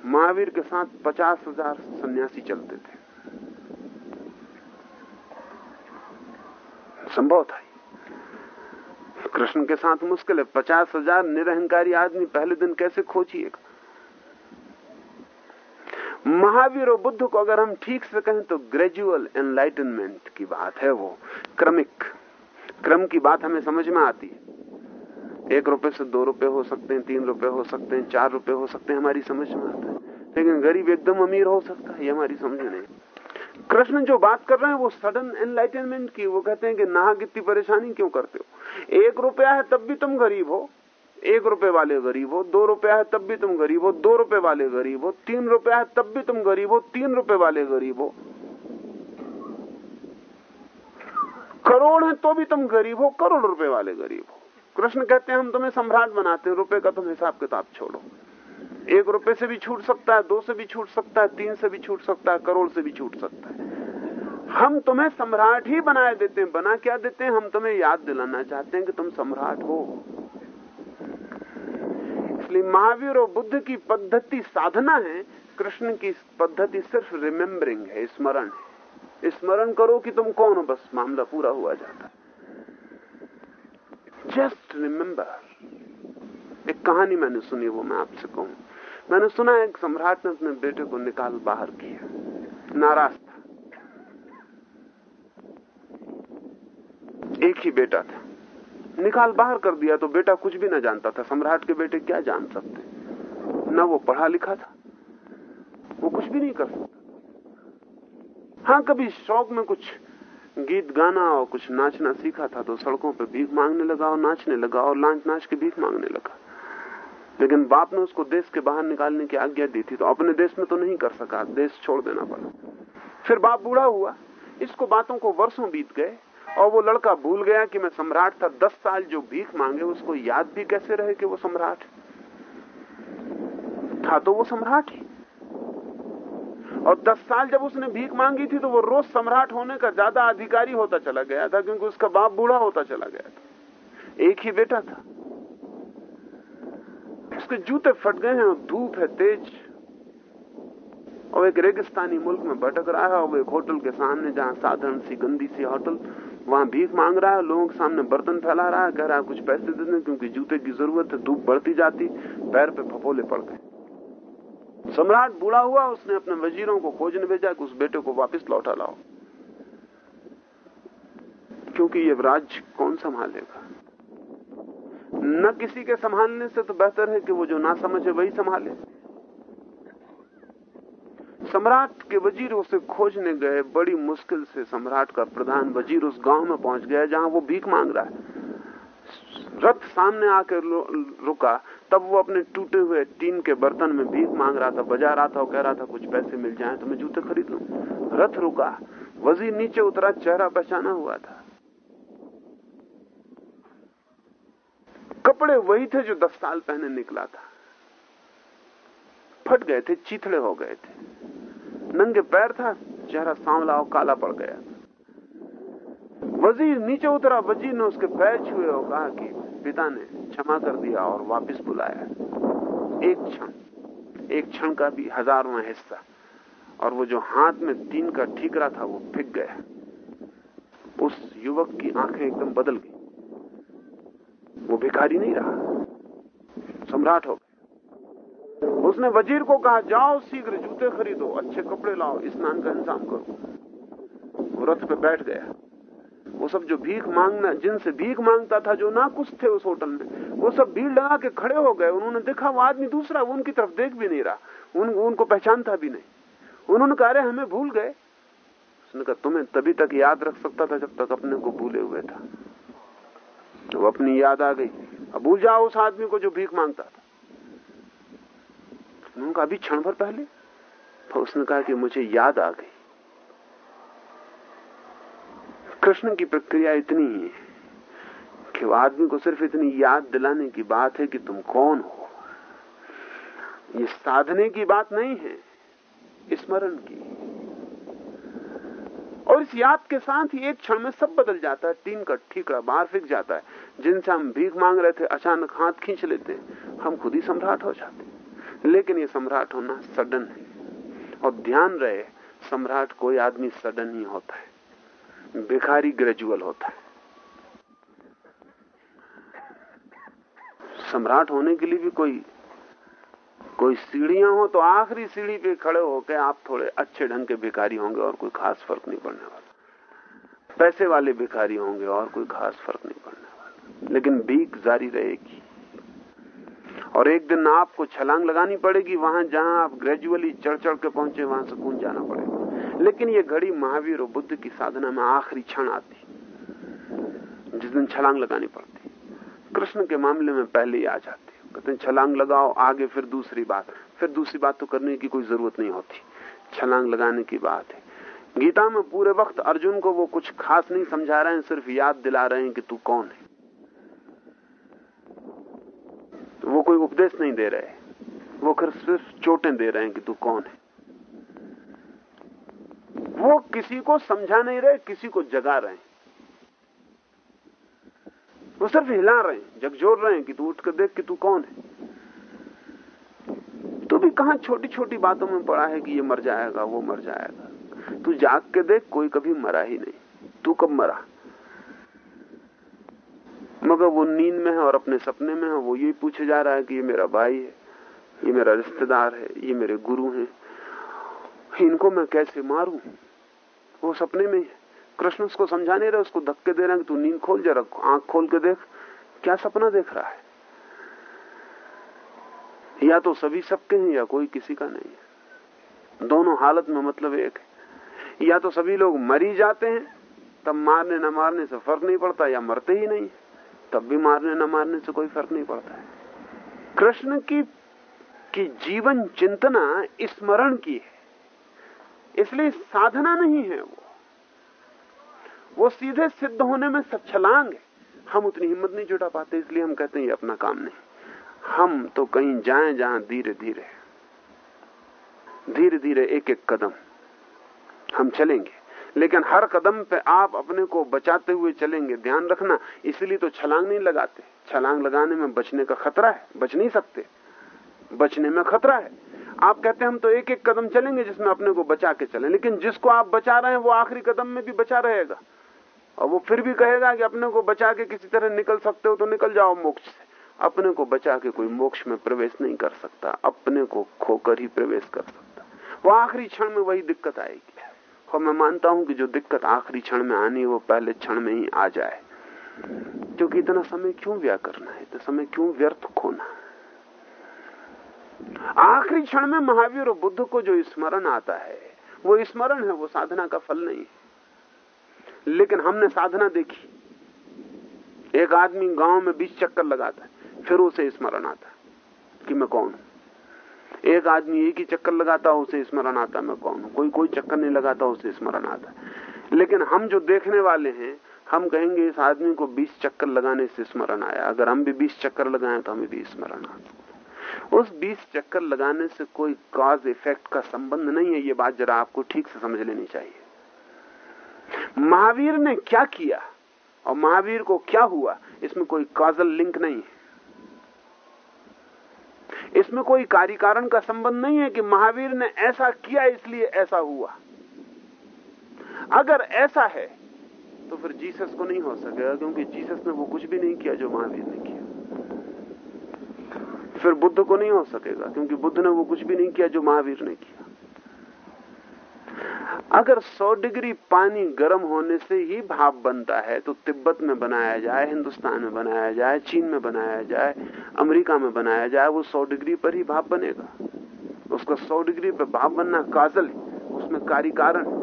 महावीर के साथ पचास हज़ार सन्यासी चलते थे। संभव था कृष्ण के साथ मुश्किल है। पचास हज़ार निरहंकारी आदमी पहले दिन कैसे खोजिएगा महावीर और बुद्ध को अगर हम ठीक से कहें तो ग्रेजुअल एनलाइटनमेंट की बात है वो। क्रमिक। क्रम की बात हमें समझ में आती है। एक रुपए से दो रुपए हो सकते हैं, तीन रुपए हो सकते हैं, चार रुपए हो सकते हैं, हमारी समझ में आता है। लेकिन गरीब एकदम अमीर हो सकता है, ये हमारी समझ नहीं। कृष्ण जो बात कर रहे हैं वो सडन एनलाइटनमेंट की, वो कहते हैं कि नाहक इतनी परेशानी क्यों करते हो? एक रुपया है तब भी तुम गरीब हो। एक रुपए वाले गरीब हो, दो रुपया है तब भी तुम गरीब हो, दो रुपए वाले गरीब हो, तीन रुपया है तब भी तुम गरीब हो, तीन रुपए वाले गरीब हो। करोड़ है तो भी तुम गरीब हो, करोड़ रुपए वाले गरीब हो। कृष्ण कहते हैं, हम तुम्हें सम्राट बनाते हैं रुपए का तुम हिसाब किताब छोड़ो। एक रुपए से भी छूट सकता है, दो से भी छूट सकता है, तीन से भी छूट सकता है, करोड़ से भी छूट सकता है। हम तुम्हें सम्राट ही बनाए देते हैं। बना क्या देते हैं? हम तुम्हें याद दिलाना चाहते हैं कि तुम सम्राट हो। इसलिए महावीर और बुद्ध की पद्धति साधना है, कृष्ण की पद्धति सिर्फ़ रिमेम्बरिंग है, स्मरण है। स्मरण करो कि तुम कौन हो, बस मामला पूरा हुआ जाता है। जस्ट रिमेम्बर एक कहानी मैंने सुनी, वो मैं आपसे कहूँ। मैंने सुना एक सम्राट ने अपने बेटे को निकाल बाहर किया। नाराज़ था। एक ही बेटा था। निकाल बाहर कर दिया तो बेटा कुछ भी ना जानता था। सम्राट के बेटे क्या जान सकते? ना वो पढ़ा लिखा था। वो कुछ भी नहीं कर सकता। हाँ कभी शौक में कुछ गीत गाना और कुछ नाचना सीखा था तो सड़कों पर भीख मांगने लगा और नाचने लगा और लांच नाच के भीख मांगने लगा। लेकिन बाप ने उसको देश के बाहर निकालने की आज्ञा दी थी तो अपने देश में तो नहीं कर सका। देश छोड़ देना पड़ा। फिर बाप बूढ़ा हुआ। इसको बातों को वर्षों बीत गए। और वो लड़का भूल गया कि मैं सम्राट था, दस साल जो भीख मांगे, उसको याद भी कैसे रहे कि वो सम्राट? था तो वो सम्राट ही। और दस साल जब उसने भीख मांगी थी तो वो रोज सम्राट होने का ज़्यादा अधिकारी होता चला गया था, क्योंकि उसका बाप बूढ़ा होता चला गया था। एक ही बेटा था। उसके जूते फट गए हैं, धूप है, तेज। और एक रेगिस्तानी मुल्क में भटक रहा है, और एक होटल के सामने, जहाँ साधारण सी गंदी सी होटल वहाँ भीख मांग रहा है, लोगों के सामने बर्तन फैला रहा है, कह रहा है, कुछ पैसे दे दें क्योंकि जूते की ज़रूरत है, धूप बढ़ती जाती, पैर पे फपोले पड़ गए। सम्राट बूढ़ा हुआ, उसने अपने वजीरों को खोजने भेजा कि उस बेटे को वापस लौटा लाओ। क्योंकि ये राज्य कौन संभालेगा? न किसी के संभालने से तो बेहतर है कि वो जो ना समझे वही संभाले। सम्राट के वज़ीर उसे खोजने गए बड़ी मुश्किल से सम्राट का प्रधान वज़ीर उस गाँव में पहुँच गया जहाँ वो भीख मांग रहा है। रथ सामने आकर रुका, तब वो अपने टूटे हुए टीन के बर्तन में भीख मांग रहा था, बजा रहा था और कह रहा था, कुछ पैसे मिल जाए तो मैं जूते खरीद लू। रथ रुका। वज़ीर नीचे उतरा, चेहरा पहचाना हुआ था। कपड़े वही थे जो दस साल पहने निकला था। फट गए थे, चीथड़े हो गए थे। नंगे पैर था, चेहरा सांवला और काला पड़ गया। वज़ीर नीचे उतरा, वज़ीर ने उसके पैर छुए और कहा कि, पिता ने क्षमा कर दिया और वापस बुलाया। एक क्षण एक क्षण का भी हजारवा हिस्सा, और वो जो हाथ में तीन का ठीकरा था, वो फिक गया। उस युवक की आँखें एकदम बदल गई। वो भिखारी नहीं रहा। सम्राट हो उसने वज़ीर को कहा जाओ शीघ्र जूते खरीदो अच्छे कपड़े लाओ स्नान का इंतज़ाम करो। रथ पे बैठ गया। वो सब जो भीख मांगना जिनसे भीख माँगता था जो ना कुछ थे उस होटल में वो सब भीड़ लगा के खड़े हो गए। उन्होंने देखा वो आदमी दूसरा वो उनकी तरफ़ देख भी नहीं रहा। उन, उनको पहचानता भी नहीं। उन्होंने कहा हमें भूल गए। उसने कहा तुम्हें तभी तक याद रख सकता था जब तक अपने को भूले हुए था। तो अपनी याद आ गई। अब भूल जाओ उस आदमी को जो भीख माँगता था। उन्होंने कहा अभी क्षण भर पहले? तो उसने कहा कि मुझे याद आ गई। कृष्ण की प्रक्रिया इतनी ही है कि आदमी को सिर्फ़ इतनी याद दिलाने की बात है कि तुम कौन हो। ये साधने की बात नहीं है, स्मरण की। और इस याद के साथ ही एक क्षण में सब बदल जाता है, टीन का ठीकरा बाहर फिक जाता है। जिनसे हम भीख मांग रहे थे, अचानक हाथ खींच लेते हम खुद ही सम्राट हो जाते लेकिन ये सम्राट होना सडन है। और ध्यान रहे, सम्राट कोई आदमी सडन ही होता है। भिखारी ग्रेजुअल होता है। सम्राट होने के लिए भी कोई कोई सीढ़ियाँ हो तो आखिरी सीढ़ी पे खड़े होकर आप थोड़े अच्छे ढंग के भिखारी होंगे और कोई खास फ़र्क नहीं पड़ने वाला। पैसे वाले भिखारी होंगे और कोई खास फ़र्क नहीं पड़ने वाला। लेकिन भीख जारी रहेगी। और एक दिन आपको छलांग लगानी पड़ेगी, वहाँ जहाँ आप ग्रेजुअली चढ़ चढ़ के पहुँचे, वहाँ सुकून जाना पड़ेगा। लेकिन ये घड़ी महावीर और बुद्ध की साधना में आखिरी क्षण आती जिस दिन छलांग लगानी पड़ती कृष्ण के मामले में पहले ही आ जाती कहते हैं, छलांग लगाओ, आगे फिर दूसरी बात। फिर दूसरी बात तो करने की कोई ज़रूरत नहीं होती। छलांग लगाने की बात है। गीता में पूरे वक्त अर्जुन को वो कुछ खास नहीं समझा रहे हैं, सिर्फ़ याद दिला रहे हैं कि तू कौन है तो वो कोई उपदेश नहीं दे रहे। वो खर सिर्फ़ चोटें दे रहे हैं कि तू कौन है। वो किसी को समझा नहीं रहे, किसी को जगा रहे हैं। वो सिर्फ़ हिला रहे हैं झकझोर रहे हैं कि तू उठ कर देख कि तू कौन है। तू भी कहा छोटी छोटी बातों में पड़ा है कि ये मर जाएगा, वो मर जाएगा। तू जाग के देख, कोई कभी मरा ही नहीं। तू कब मरा? मगर वो नींद में है और अपने सपने में है। वो यही पूछे जा रहा है कि ये मेरा भाई है, ये मेरा रिश्तेदार है, ये मेरे गुरु हैं। इनको मैं कैसे मारूं? वो सपने में है कृष्ण उसको समझा नहीं रहे, उसको धक्के दे रहे हैं तू नींद खोल जा जरा आँख खोल के देख, क्या सपना देख रहा है? या तो सभी सबके हैं, या कोई किसी का नहीं है। दोनों हालत में मतलब एक है। या तो सभी लोग मरी जाते हैं, तब मारने न मारने से फ़र्क नहीं पड़ता, या मरते ही नहीं तब भी मारने न मारने से कोई फ़र्क नहीं पड़ता है। कृष्ण की की जीवन चिंतना स्मरण की है। इसलिए साधना नहीं है वो। वो सीधे सिद्ध होने में सच्छलांग है। हम उतनी हिम्मत नहीं जुटा पाते, इसलिए हम कहते हैं, ये अपना काम नहीं। हम तो कहीं जाएँ, जहाँ धीरे धीरे धीरे धीरे एक एक कदम हम चलेंगे। लेकिन हर कदम पे आप अपने को बचाते हुए चलेंगे, ध्यान रखना। इसलिए तो छलांग नहीं लगाते। छलांग लगाने में बचने का खतरा है। बच नहीं सकते। बचने में खतरा है। आप कहते हैं हम तो एक एक कदम चलेंगे जिसमें अपने को बचा के चलें, लेकिन जिसको आप बचा रहे हैं, वो आखिरी कदम में भी बचा रहेगा। और वो फिर भी कहेगा कि अपने को बचा के किसी तरह निकल सकते हो तो निकल जाओ मोक्ष से। अपने को बचा के कोई मोक्ष में प्रवेश नहीं कर सकता। अपने को खोकर ही प्रवेश कर सकता। वो आखिरी क्षण में वही दिक्कत आएगी। और मैं मानता हूँ कि जो दिक्कत आखिरी क्षण में आनी वो पहले क्षण में ही आ जाए। क्योंकि इतना समय क्यों व्या करना है? इतना समय क्यों व्यर्थ खोना आखिरी क्षण में महावीर और बुद्ध को जो स्मरण आता है, वो स्मरण है, वो साधना का फल नहीं है। लेकिन हमने साधना देखी। एक आदमी गाँव में बीस चक्कर लगाता है, फिर उसे स्मरण आता है कि मैं कौन हूँ? एक आदमी एक ही चक्कर लगाता उसे स्मरण आता मैं कौन हूँ? कोई कोई चक्कर नहीं लगाता, उसे स्मरण आता लेकिन हम जो देखने वाले हैं, हम कहेंगे इस आदमी को बीस चक्कर लगाने से स्मरण आया। अगर हम भी बीस चक्कर लगाए तो हमें भी स्मरण आता उस बीस चक्कर लगाने से कोई कॉज इफ़ेक्ट का संबंध नहीं है, ये बात जरा आपको ठीक से समझ लेनी चाहिए। महावीर ने क्या किया? और महावीर को क्या हुआ? इसमें कोई कॉजल लिंक नहीं है। इसमें कोई कार्यकारण का संबंध नहीं है कि महावीर ने ऐसा किया, इसलिए ऐसा हुआ। अगर ऐसा है तो फिर जीसस को नहीं हो सकेगा, क्योंकि जीसस ने वो कुछ भी नहीं किया जो महावीर ने किया। फिर बुद्ध को नहीं हो सकेगा, क्योंकि बुद्ध ने वो कुछ भी नहीं किया जो महावीर ने किया। अगर 100 डिग्री पानी गर्म होने से ही भाप बनता है तो तिब्बत में बनाया जाए, हिंदुस्तान में बनाया जाए, चीन में बनाया जाए, अमेरिका में बनाया जाए, वो 100 डिग्री पर ही भाप बनेगा। उसका 100 डिग्री पर भाप बनना काजल है उसमें कार्य कारण।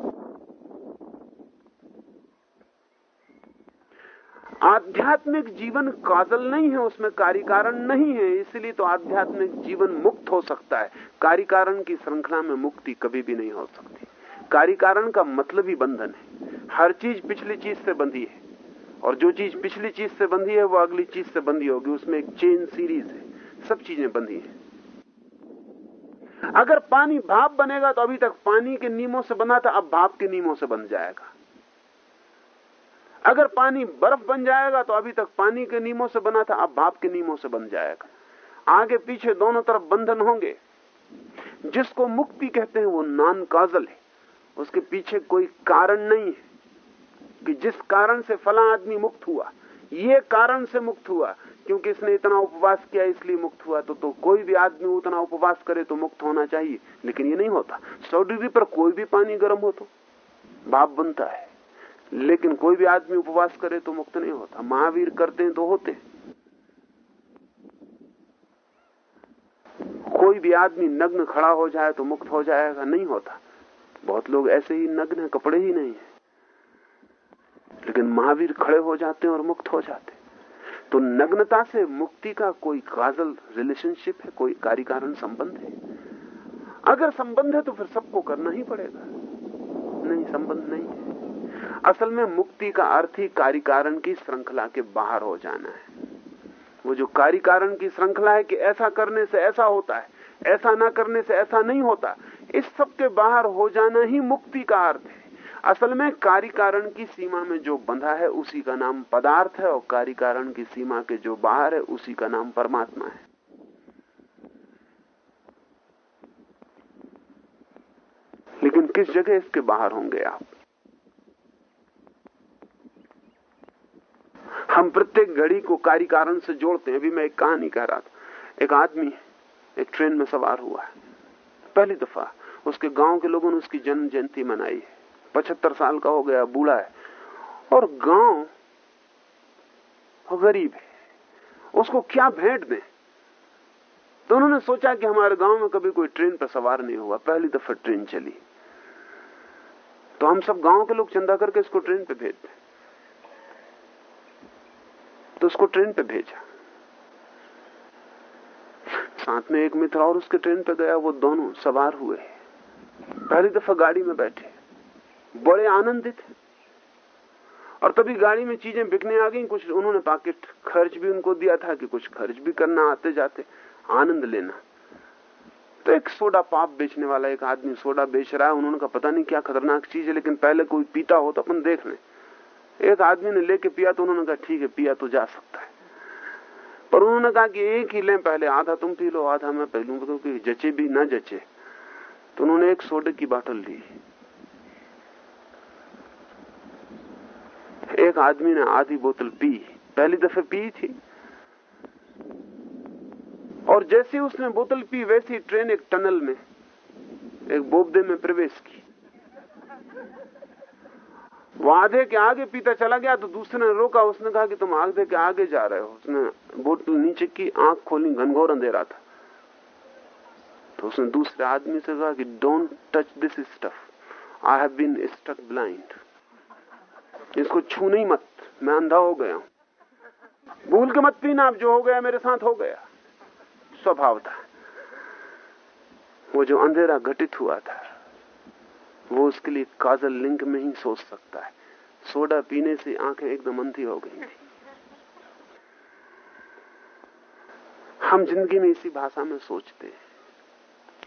आध्यात्मिक जीवन काजल नहीं है, उसमें कार्य कारण नहीं है, इसलिए तो आध्यात्मिक जीवन मुक्त हो सकता है। कार्य कारण की श्रृंखला में मुक्ति कभी भी नहीं हो सकती। कार्य कारण का मतलब ही बंधन है। हर चीज़ पिछली चीज़ से बंधी है। और जो चीज़ पिछली चीज़ से बंधी है, वो अगली चीज़ से बंधी होगी। उसमें एक चेन सीरीज़ है। सब चीज़ें बंधी हैं। अगर पानी भाप बनेगा तो अभी तक पानी के नीमों से बना था, अब भाप के नीमों से बन जाएगा। अगर पानी बर्फ़ बन जाएगा तो अभी तक पानी के नीमों से बना था, अब भाप के नीमों से बन जाएगा। आगे पीछे दोनों तरफ़ बंधन होंगे। जिसको मुक्ति कहते हैं, वो नान काजल है। उसके पीछे कोई कारण नहीं है कि जिस कारण से फला आदमी मुक्त हुआ ये कारण से मुक्त हुआ क्योंकि इसने इतना उपवास किया इसलिए मुक्त हुआ तो, तो कोई भी आदमी उतना उपवास करे तो मुक्त होना चाहिए। लेकिन ये नहीं होता। सौ डिग्री पर कोई भी पानी गर्म हो तो भाप बनता है। लेकिन कोई भी आदमी उपवास करे तो मुक्त नहीं होता। महावीर करते हैं तो होते कोई भी आदमी नग्न खड़ा हो जाए तो मुक्त हो जाएगा नहीं होता। बहुत लोग ऐसे ही नग्न हैं, कपड़े ही नहीं है। लेकिन महावीर खड़े हो जाते हैं और मुक्त हो जाते तो नग्नता से मुक्ति का कोई काजल रिलेशनशिप है, कोई कार्य कारण संबंध है? अगर संबंध है तो फिर सबको करना ही पड़ेगा। नहीं, संबंध नहीं है। असल में मुक्ति का अर्थ ही कार्य कारण की श्रृंखला के बाहर हो जाना है। वो जो कार्य कारण की श्रृंखला है कि ऐसा करने से ऐसा होता है, ऐसा ना करने से ऐसा नहीं होता इस सब के बाहर हो जाना ही मुक्ति का अर्थ है। असल में कार्य कारण की सीमा में जो बंधा है, उसी का नाम पदार्थ है और कार्य कारण की सीमा के जो बाहर है, उसी का नाम परमात्मा है। लेकिन किस जगह इसके बाहर होंगे आप? हम प्रत्येक घड़ी को कार्य कारण से जोड़ते हैं। अभी मैं एक कहानी कह रहा था। एक आदमी, एक ट्रेन में सवार हुआ है। पहली दफ़ा उसके गाँव के लोगों ने उसकी जन्म जयंती मनाई है। पचहत्तर साल का हो गया, बूढ़ा है। और गाँव गरीब है। उसको क्या भेंट दें? तो उन्होंने सोचा कि हमारे गाँव में कभी कोई ट्रेन पर सवार नहीं हुआ पहली दफ़ा ट्रेन चली। तो हम सब गाँव के लोग चंदा करके इसको ट्रेन पे भेज दें। तो उसको ट्रेन पे भेजा। साथ में एक मित्र और उसके ट्रेन पे गया, वो दोनों सवार हुए। पहली दफ़ा गाड़ी में बैठे। बड़े आनंदित और तभी गाड़ी में चीज़ें बिकने आ गई, कुछ उन्होंने पाकिट खर्च भी उनको दिया था कि कुछ खर्च भी करना आते जाते आनंद लेना। तो एक सोडा पाप बेचने वाला एक आदमी सोडा बेच रहा है, उन्होंने कहा, पता नहीं क्या खतरनाक चीज़ है, लेकिन पहले कोई पीता हो तो अपन देख लें। एक आदमी ने लेके पिया तो उन्होंने कहा, ठीक है, पिया तो जा सकता है। पर उन्होंने कहा कि एक ही लें, पहले आधा तुम पी लो, आधा मैं पहलू क्योंकि जचे भी ना जचे। तो उन्होंने एक सोडे की बाटल ली। एक आदमी ने आधी बोतल पी। पहली दफे पी थी। और जैसे उसने बोतल पी, वैसी ट्रेन एक टनल में, एक बोबदे में प्रवेश की। वो आधे के आगे पीता चला गया तो दूसरे ने रोका। उसने कहा कि तुम आधे के आगे जा रहे हो। उसने बोतल नीचे की, आँख खोली, घनघोर अंधेरा था। तो उसने दूसरे आदमी से कहा कि don't touch this stuff I have been stuck blind इसको छू नहीं मत। मैं अंधा हो गया भूल के मत पीना। अब जो हो गया, मेरे साथ हो गया। स्वभाव था। वो जो अंधेरा घटित हुआ था, वो उसके लिए काजल लिंक में ही सोच सकता है। सोडा पीने से आँखें एकदम अंधी हो गई थी। हम ज़िंदगी में इसी भाषा में सोचते हैं।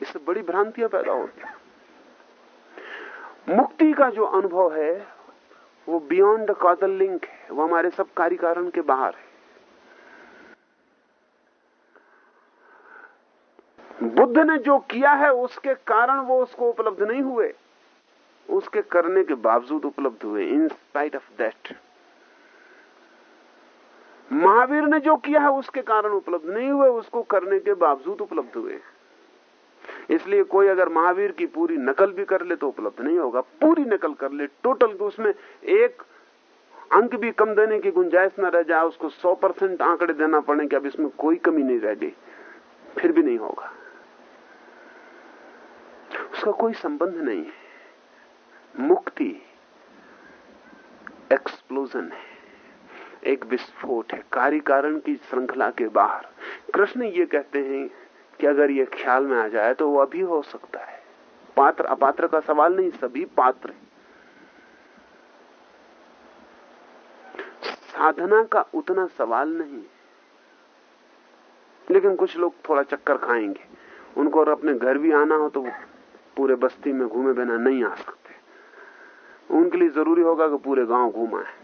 इससे बड़ी भ्रांतियाँ पैदा होती मुक्ति का जो अनुभव है, वो बियॉन्ड काजल लिंक है। वो हमारे सब कार्य कारण के बाहर है। बुद्ध ने जो किया है, उसके कारण वो उसको उपलब्ध नहीं हुए। उसके करने के बावजूद उपलब्ध हुए in spite of that Mahavir ने जो किया है, उसके कारण उपलब्ध नहीं हुए, उसको करने के बावजूद उपलब्ध हुए। इसलिए कोई अगर महावीर की पूरी नकल भी कर ले तो उपलब्ध नहीं होगा। पूरी नकल कर ले। टोटल तो उसमें एक अंक भी कम देने की गुंजाइश न रह जाए, उसको सौ परसेंट आंकड़े देना पड़े कि अब इसमें कोई कमी नहीं रह गई। फिर भी नहीं होगा। उसका कोई संबंध नहीं है। मुक्ति एक्सप्लोजन है। एक विस्फोट है। कार्य कारण की श्रृंखला के बाहर। कृष्ण ये कहते हैं कि अगर ये ख्याल में आ जाए तो वो अभी हो सकता है। पात्र, अपात्र का सवाल नहीं, सभी पात्र साधना का उतना सवाल नहीं लेकिन कुछ लोग थोड़ा चक्कर खाएँगे। उनको और अपने घर भी आना हो तो वो पूरे बस्ती में घूमे बिना नहीं आ सकते। उनके लिए ज़रूरी होगा कि पूरे गाँव घूमा है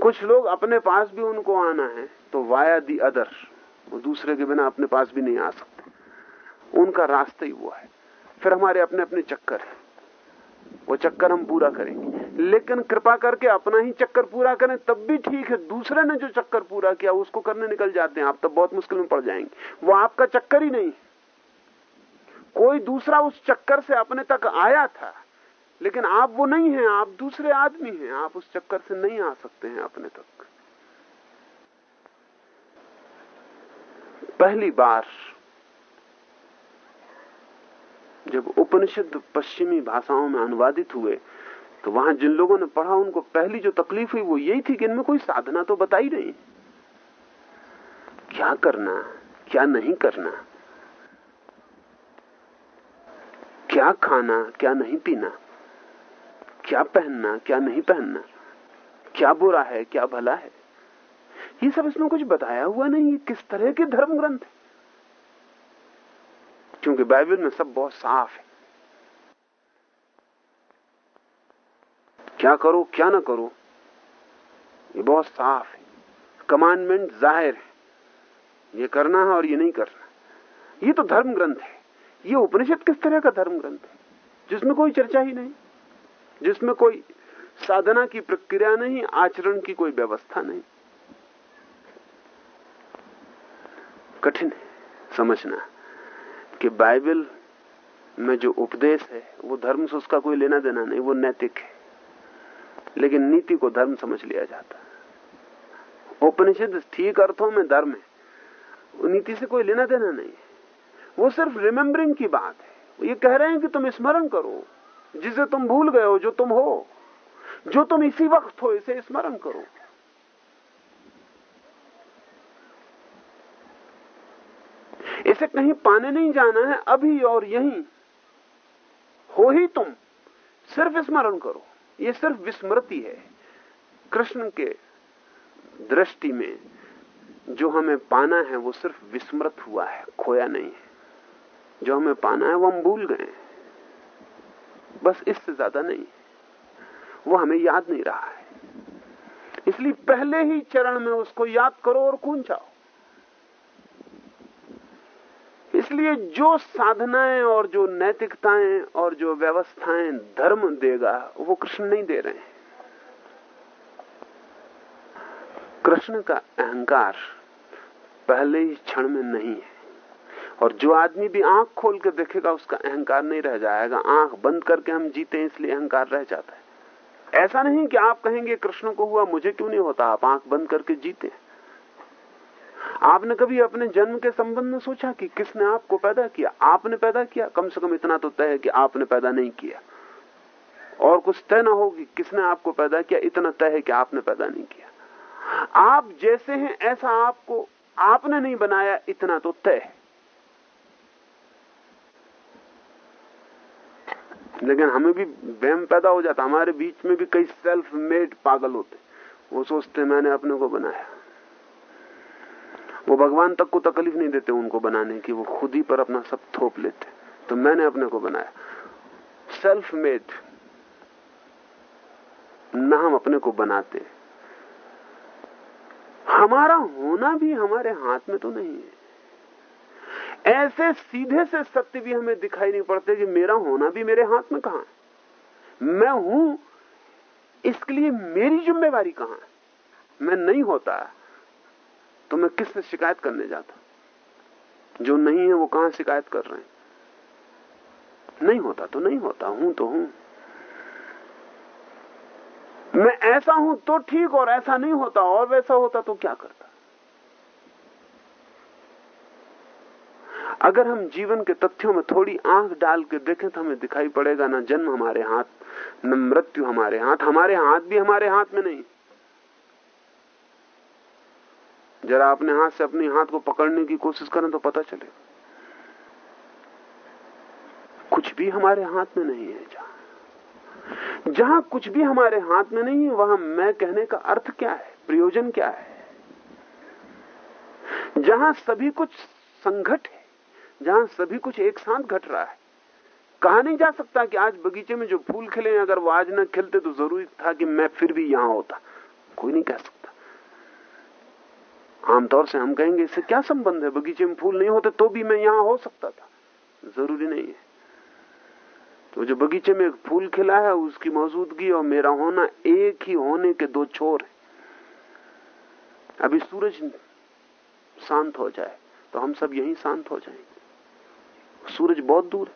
कुछ लोग अपने पास भी उनको आना है तो वाया दी अदर वो दूसरे के बिना अपने पास भी नहीं आ सकते। उनका रास्ता ही वो है। फिर हमारे अपने अपने चक्कर है। वो चक्कर हम पूरा करेंगे। लेकिन कृपा करके अपना ही चक्कर पूरा करें, तब भी ठीक है। दूसरे ने जो चक्कर पूरा किया, उसको करने निकल जाते हैं आप, तब बहुत मुश्किल में पड़ जाएँगे। वो आपका चक्कर ही नहीं कोई दूसरा उस चक्कर से अपने तक आया था, लेकिन आप वो नहीं हैं, आप दूसरे आदमी हैं, आप उस चक्कर से नहीं आ सकते हैं अपने तक। पहली बार जब उपनिषद पश्चिमी भाषाओं में अनुवादित हुए तो वहाँ जिन लोगों ने पढ़ा, उनको पहली जो तकलीफ़ हुई वो यही थी कि इनमें कोई साधना तो बताई नहीं। क्या करना, क्या नहीं करना? क्या खाना, क्या नहीं पीना? क्या पहनना, क्या नहीं पहनना? क्या बुरा है, क्या भला है? ये सब इसमें कुछ बताया हुआ नहीं किस तरह के धर्म ग्रंथ क्योंकि बाइबल में सब बहुत साफ़ है। क्या करो, क्या ना करो, ये बहुत साफ़ है। कमांडमेंट ज़ाहिर है। ये करना है और ये नहीं करना ये तो धर्म ग्रंथ है। ये उपनिषद किस तरह का धर्म ग्रंथ है? जिसमें कोई चर्चा ही नहीं। जिसमें कोई साधना की प्रक्रिया नहीं, आचरण की कोई व्यवस्था नहीं। कठिन है, समझना। कि बाइबल में जो उपदेश है, वो धर्म से उसका कोई लेना देना नहीं, वो नैतिक है। लेकिन नीति को धर्म समझ लिया जाता है। उपनिषद ठीक अर्थों में धर्म है नीति से कोई लेना देना नहीं वो सिर्फ़ रिमेम्बरिंग की बात है। ये कह रहे हैं कि तुम स्मरण करो, जिसे तुम भूल गए हो, जो तुम हो, जो तुम इसी वक्त हो, इसे स्मरण करो। इसे कहीं पाने नहीं जाना है, अभी और यहीं। हो ही तुम, सिर्फ़ स्मरण करो, ये सिर्फ़ विस्मृति है। कृष्ण के दृष्टि में जो हमें पाना है, वो सिर्फ़ विस्मृत हुआ है, खोया नहीं है। जो हमें पाना है, वो हम भूल गए बस इससे ज़्यादा नहीं, वो हमें याद नहीं रहा है। इसलिए पहले ही चरण में उसको याद करो और कून जाओ। इसलिए जो साधनाएँ और जो नैतिकताएँ और जो व्यवस्थाएँ धर्म देगा, वो कृष्ण नहीं दे रहे हैं। कृष्ण का अहंकार पहले ही क्षण में नहीं है। और जो आदमी भी आँख खोल के देखेगा, उसका अहंकार नहीं रह जाएगा। आँख बंद करके हम जीते इसलिए अहंकार रह जाता है। ऐसा नहीं कि आप कहेंगे, कृष्ण को हुआ, मुझे क्यों नहीं होता? आप आँख बंद करके जीते हैं। आपने कभी अपने जन्म के संबंध में सोचा कि किसने आपको पैदा किया? आपने पैदा किया? कम से कम इतना तो तय है कि आपने पैदा नहीं किया। और कुछ तय ना होगी किसने आपको पैदा किया, इतना तय है कि आपने पैदा नहीं किया। आप जैसे हैं, ऐसा आपको आपने नहीं बनाया, इतना तो तय है। लेकिन हमें भी वहम पैदा हो जाता। हमारे बीच में भी कई सेल्फ मेड पागल होते। वो सोचते, मैंने अपने को बनाया। वो भगवान तक को तकलीफ़ नहीं देते उनको बनाने की, वो खुद ही पर अपना सब थोप लेते। तो मैंने अपने को बनाया। सेल्फ मेड ना हम अपने को बनाते। हमारा होना भी हमारे हाथ में तो नहीं है। ऐसे सीधे से सत्य भी हमें दिखाई नहीं पड़ते कि मेरा होना भी मेरे हाथ में कहा है। मैं हूँ, इसके लिए मेरी जिम्मेवारी कहाँ है। मैं नहीं होता। तो मैं किससे शिकायत करने जाता? जो नहीं है वो कहाँ शिकायत कर रहे हैं? नहीं होता तो नहीं होता, हूँ तो हूँ। मैं ऐसा हूँ तो ठीक और ऐसा नहीं होता, और वैसा होता तो क्या करता? अगर हम जीवन के तथ्यों में थोड़ी आँख डाल के देखें तो हमें दिखाई पड़ेगा ना जन्म हमारे हाथ, न मृत्यु हमारे हाथ हमारे हाथ भी हमारे हाथ में नहीं। जरा अपने हाथ से अपने हाथ को पकड़ने की कोशिश करें तो पता चलेगा कुछ भी हमारे हाथ में नहीं है जहाँ। जहाँ कुछ भी हमारे हाथ में नहीं है, वहाँ मैं कहने का अर्थ क्या है, प्रयोजन क्या है? जहाँ सभी कुछ संघट है, जहाँ सभी कुछ एक साथ घट रहा है, कहा नहीं जा सकता कि आज बगीचे में जो फूल खिले अगर वो आज न खिलते तो ज़रूरी था कि मैं फिर भी यहाँ होता। कोई नहीं कह सकता। आमतौर से हम कहेंगे, इससे क्या संबंध है? बगीचे में फूल नहीं होते तो भी मैं यहाँ हो सकता था। ज़रूरी नहीं है। तो जो बगीचे में फूल खिला है, उसकी मौजूदगी और मेरा होना एक ही होने के दो छोर है। अभी सूरज शांत हो जाए तो हम सब यहीं शांत हो जाएँगे। सूरज बहुत दूर है,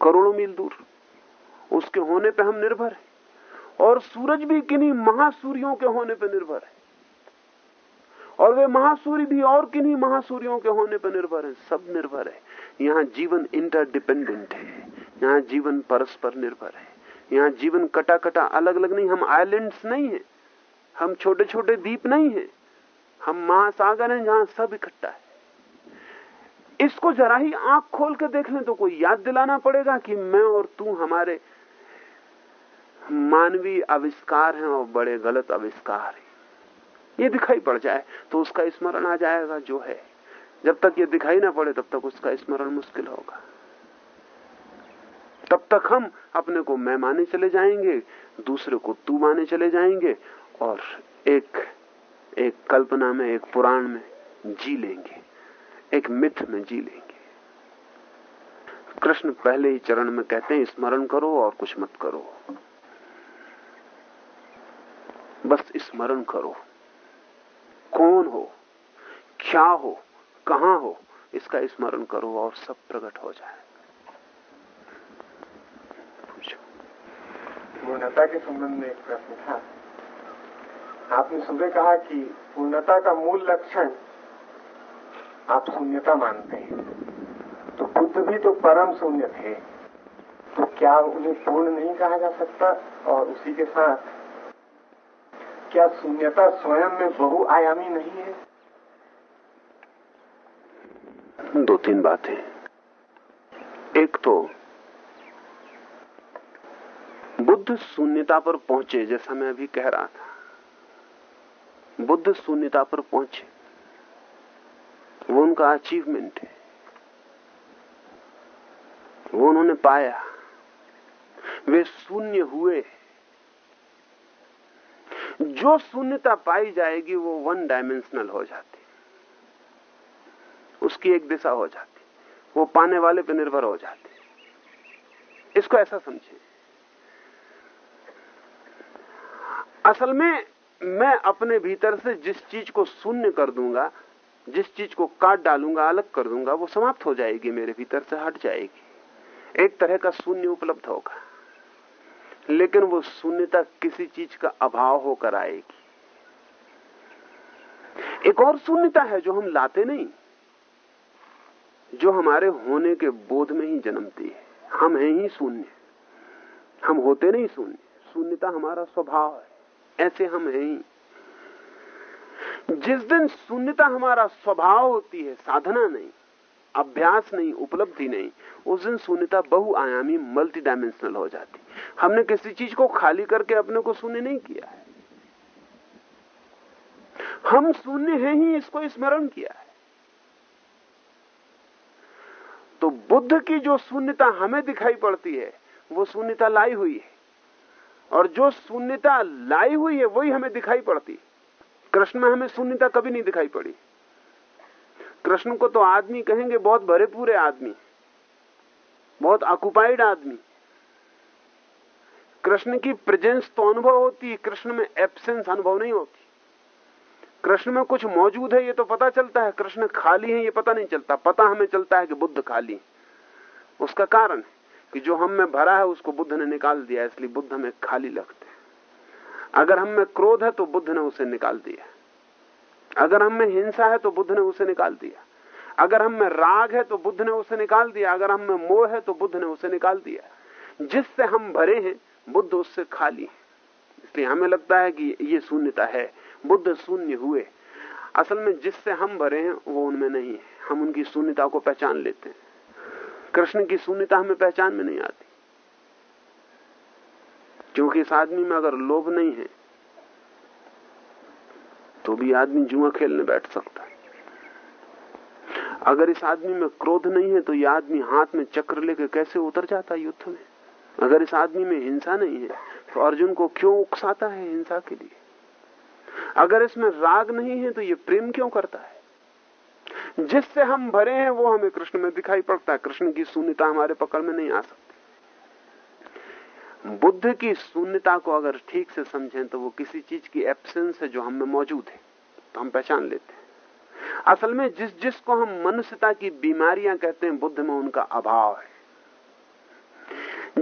करोड़ों मील दूर। उसके होने पे हम निर्भर हैं। और सूरज भी किन्हीं महासूर्यों के होने पे निर्भर है। और वे महासूर्य भी और किन्हीं महासूर्यों के होने पर निर्भर है, सब निर्भर है। यहाँ जीवन इंटरडिपेंडेंट है, यहाँ जीवन परस्पर निर्भर है, यहाँ जीवन कटा कटा अलग अलग नहीं, हम आइलैंड्स नहीं है, हम छोटे छोटे द्वीप नहीं है, हम महासागर हैं जहाँ सब इकट्ठा है। इसको जरा ही आँख खोल के देख लें तो कोई याद दिलाना पड़ेगा कि मैं और तू हमारे मानवीय आविष्कार हैं और बड़े गलत आविष्कार हैं। ये दिखाई पड़ जाए तो उसका स्मरण आ जाएगा जो है। जब तक ये दिखाई ना पड़े, तब तक उसका स्मरण मुश्किल होगा। तब तक हम अपने को मैं माने चले जाएँगे, दूसरे को तू माने चले जाएँगे, और एक एक कल्पना में, एक पुराण में जी लेंगे। एक मिथ में जी लेंगे। कृष्ण पहले ही चरण में कहते हैं, स्मरण करो और कुछ मत करो। बस स्मरण करो। कौन हो? क्या हो? कहाँ हो? इसका स्मरण करो और सब प्रकट हो जाए। पूर्णता के संबंध में एक प्रश्न था। आपने सुबह कहा कि पूर्णता का मूल लक्षण आप शून्यता मानते हैं। तो बुद्ध भी तो परम शून्य थे। तो क्या उन्हें पूर्ण नहीं कहा जा सकता? और उसी के साथ क्या शून्यता स्वयं में बहुआयामी नहीं है? दो तीन बातें। एक तो बुद्ध शून्यता पर पहुँचे, जैसा मैं अभी कह रहा था। बुद्ध शून्यता पर पहुँचे। वो उनका अचीवमेंट है। वो उन्होंने पाया। वे शून्य हुए। जो शून्यता पाई जाएगी, वो वन डायमेंशनल हो जाती उसकी एक दिशा हो जाती वो पाने वाले पर निर्भर हो जाती इसको ऐसा समझे असल में मैं अपने भीतर से जिस चीज़ को शून्य कर दूँगा, जिस चीज़ को काट डालूँगा, अलग कर दूँगा, वो समाप्त हो जाएगी, मेरे भीतर से हट जाएगी। एक तरह का शून्य उपलब्ध होगा। लेकिन वो शून्यता किसी चीज़ का अभाव होकर आएगी। एक और शून्यता है जो हम लाते नहीं, जो हमारे होने के बोध में ही जन्मती है। हम हैं ही शून्य। हम होते नहीं शून्य। शून्यता हमारा स्वभाव है। ऐसे हम हैं ही। जिस दिन शून्यता हमारा स्वभाव होती है, साधना नहीं अभ्यास नहीं, उपलब्धि नहीं, उस दिन शून्यता बहुआयामी मल्टी डायमेंशनल हो जाती। हमने किसी चीज़ को खाली करके अपने को शून्य नहीं किया है। हम शून्य हैं ही, इसको स्मरण किया है। तो बुद्ध की जो शून्यता हमें दिखाई पड़ती है, वो शून्यता लाई हुई है। और जो शून्यता लाई हुई है, वही हमें दिखाई पड़ती कृष्ण में हमें शून्यता कभी नहीं दिखाई पड़ी। कृष्ण को तो आदमी कहेंगे बहुत भरे पूरे आदमी, बहुत ऑक्युपाइड आदमी। कृष्ण की प्रेजेंस तो अनुभव होती है, कृष्ण में एब्सेंस अनुभव नहीं होती। कृष्ण में कुछ मौजूद है, ये तो पता चलता है, कृष्ण खाली है, ये पता नहीं चलता। पता हमें चलता है कि बुद्ध खाली उसका कारण है कि जो हम में भरा है, उसको बुद्ध ने निकाल दिया, इसलिए बुद्ध हमें खाली लगते हैं। अगर हम में क्रोध है तो बुद्ध ने उसे निकाल दिया। अगर हम में हिंसा है तो बुद्ध ने उसे निकाल दिया। अगर हम में राग है तो बुद्ध ने उसे निकाल दिया। अगर हम में मोह है तो बुद्ध ने उसे निकाल दिया। जिससे हम भरे हैं, बुद्ध उससे खाली है। इसलिए हमें लगता है कि ये शून्यता है। बुद्ध शून्य हुए। असल में जिससे हम भरे हैं, वो उनमें नहीं है। हम उनकी शून्यता को पहचान लेते हैं। कृष्ण की शून्यता हमें पहचान में नहीं आती। क्योंकि इस आदमी में अगर लोभ नहीं है तो भी आदमी जुआ खेलने बैठ सकता है। अगर इस आदमी में क्रोध नहीं है तो यह आदमी हाथ में चक्र लेके कैसे उतर जाता है युद्ध में? अगर इस आदमी में हिंसा नहीं है तो अर्जुन को क्यों उकसाता है हिंसा के लिए? अगर इसमें राग नहीं है तो ये प्रेम क्यों करता है? जिससे हम भरे हैं, वो हमें कृष्ण में दिखाई पड़ता है। कृष्ण की शून्यता हमारे पकड़ में नहीं आ सकती। बुद्ध की शून्यता को अगर ठीक से समझें तो वो किसी चीज़ की एब्सेंस है जो हम में मौजूद है तो हम पहचान लेते हैं। असल में जिस जिसको हम मनुष्यता की बीमारियाँ कहते हैं, बुद्ध में उनका अभाव है।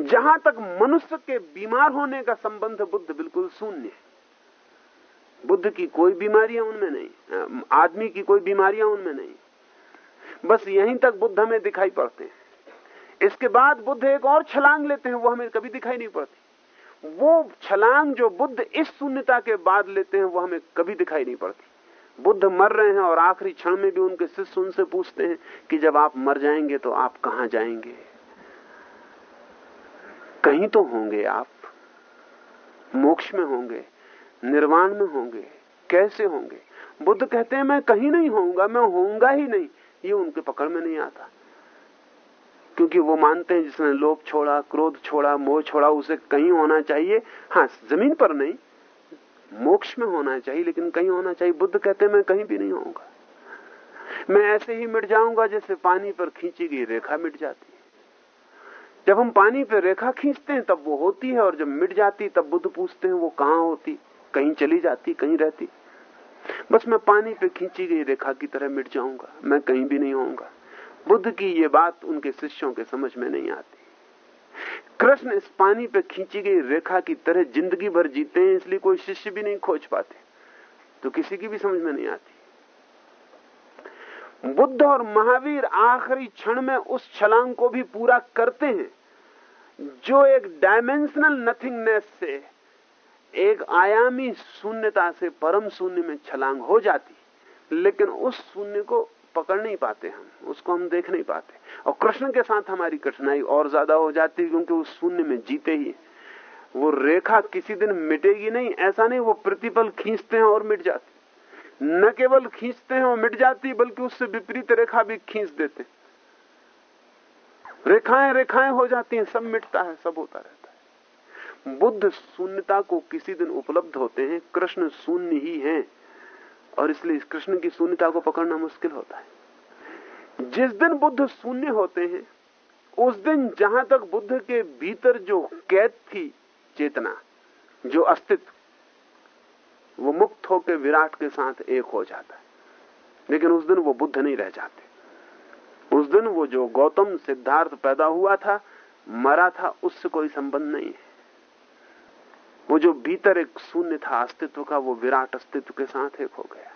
जहाँ तक मनुष्य के बीमार होने का संबंध बुद्ध बिल्कुल शून्य है। बुद्ध की कोई बीमारियाँ उनमें नहीं आदमी की कोई बीमारियाँ उनमें नहीं। बस यहीं तक बुद्ध हमें दिखाई पड़ते हैं। इसके बाद बुद्ध एक और छलांग लेते हैं, वो हमें कभी दिखाई नहीं पड़ती। वो छलांग जो बुद्ध इस शून्यता के बाद लेते हैं, वो हमें कभी दिखाई नहीं पड़ती। बुद्ध मर रहे हैं और आखिरी क्षण में भी उनके शिष्य उनसे पूछते हैं कि जब आप मर जाएँगे तो आप कहाँ जाएँगे? कहीं तो होंगे आप। मोक्ष में होंगे, निर्वाण में होंगे, कैसे होंगे? बुद्ध कहते हैं, मैं कहीं नहीं होऊँगा, मैं होऊँगा ही नहीं। ये उनके पकड़ में नहीं आता। क्योंकि वो मानते हैं जिसने लोभ छोड़ा, क्रोध छोड़ा, मोह छोड़ा, उसे कहीं होना चाहिए। हाँ ज़मीन पर नहीं, मोक्ष में होना चाहिए, लेकिन कहीं होना चाहिए। बुद्ध कहते मैं कहीं भी नहीं होऊँगा। मैं ऐसे ही मिट जाऊँगा जैसे पानी पर खींची गई रेखा मिट जाती है। जब हम पानी पे रेखा खींचते हैं, तब वो होती है, और जब मिट जाती, तब बुद्ध पूछते हैं, वो कहाँ होती? कहीं चली जाती, कहीं रहती? बस मैं पानी पे खींची गई रेखा की तरह मिट जाऊँगा। मैं कहीं भी नहीं होऊँगा। बुद्ध की ये बात उनके शिष्यों के समझ में नहीं आती। कृष्ण इस पानी पे खींची गई रेखा की तरह ज़िंदगी भर जीते हैं, इसलिए कोई शिष्य भी नहीं खोज पाते। तो किसी की भी समझ में नहीं आती। बुद्ध और महावीर आखिरी क्षण में उस छलांग को भी पूरा करते हैं, जो एक डायमेंशनल नथिंगनेस से, एक आयामी शून्यता से परम शून्य में छलांग हो जाती। लेकिन उस शून्य को पकड़ नहीं पाते हम, उसको हम देख नहीं पाते। और कृष्ण के साथ हमारी कठिनाई और ज़्यादा हो जाती है, क्योंकि उस शून्य में जीते ही। वो रेखा किसी दिन मिटेगी नहीं, ऐसा नहीं वो प्रतिपल खींचते हैं और मिट जाती। न केवल खींचते हैं और मिट जाती, बल्कि उससे विपरीत रेखा भी खींच देते। रेखाएँ रेखाएँ हो जाती हैं, सब मिटता है, सब होता रहता है। बुद्ध शून्यता को किसी दिन उपलब्ध होते हैं, कृष्ण शून्य ही है। और इसलिए इस कृष्ण की शून्यता को पकड़ना मुश्किल होता है। जिस दिन बुद्ध शून्य होते हैं, उस दिन जहाँ तक बुद्ध के भीतर जो कैद थी, चेतना, जो अस्तित्व, वो मुक्त होकर विराट के साथ एक हो जाता है। लेकिन उस दिन वो बुद्ध नहीं रह जाते। उस दिन वो जो गौतम सिद्धार्थ पैदा हुआ था, मरा था, उससे कोई संबंध नहीं है। वो जो भीतर एक शून्य था, अस्तित्व का, वो विराट अस्तित्व के साथ एक हो गया।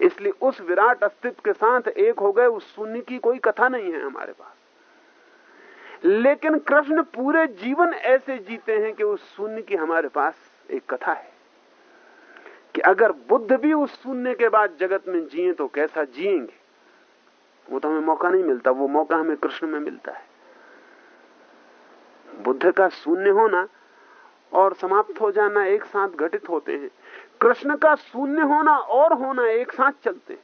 इसलिए उस विराट अस्तित्व के साथ एक हो गए, उस शून्य की कोई कथा नहीं है हमारे पास। लेकिन कृष्ण पूरे जीवन ऐसे जीते हैं कि उस शून्य की हमारे पास एक कथा है। कि अगर बुद्ध भी उस शून्य के बाद जगत में जिए तो कैसा जिएँगे? वो तो हमें मौका नहीं मिलता, वो मौका हमें कृष्ण में मिलता है। बुद्ध का शून्य होना और समाप्त हो जाना एक साथ घटित होते हैं। कृष्ण का शून्य होना और होना एक साथ चलते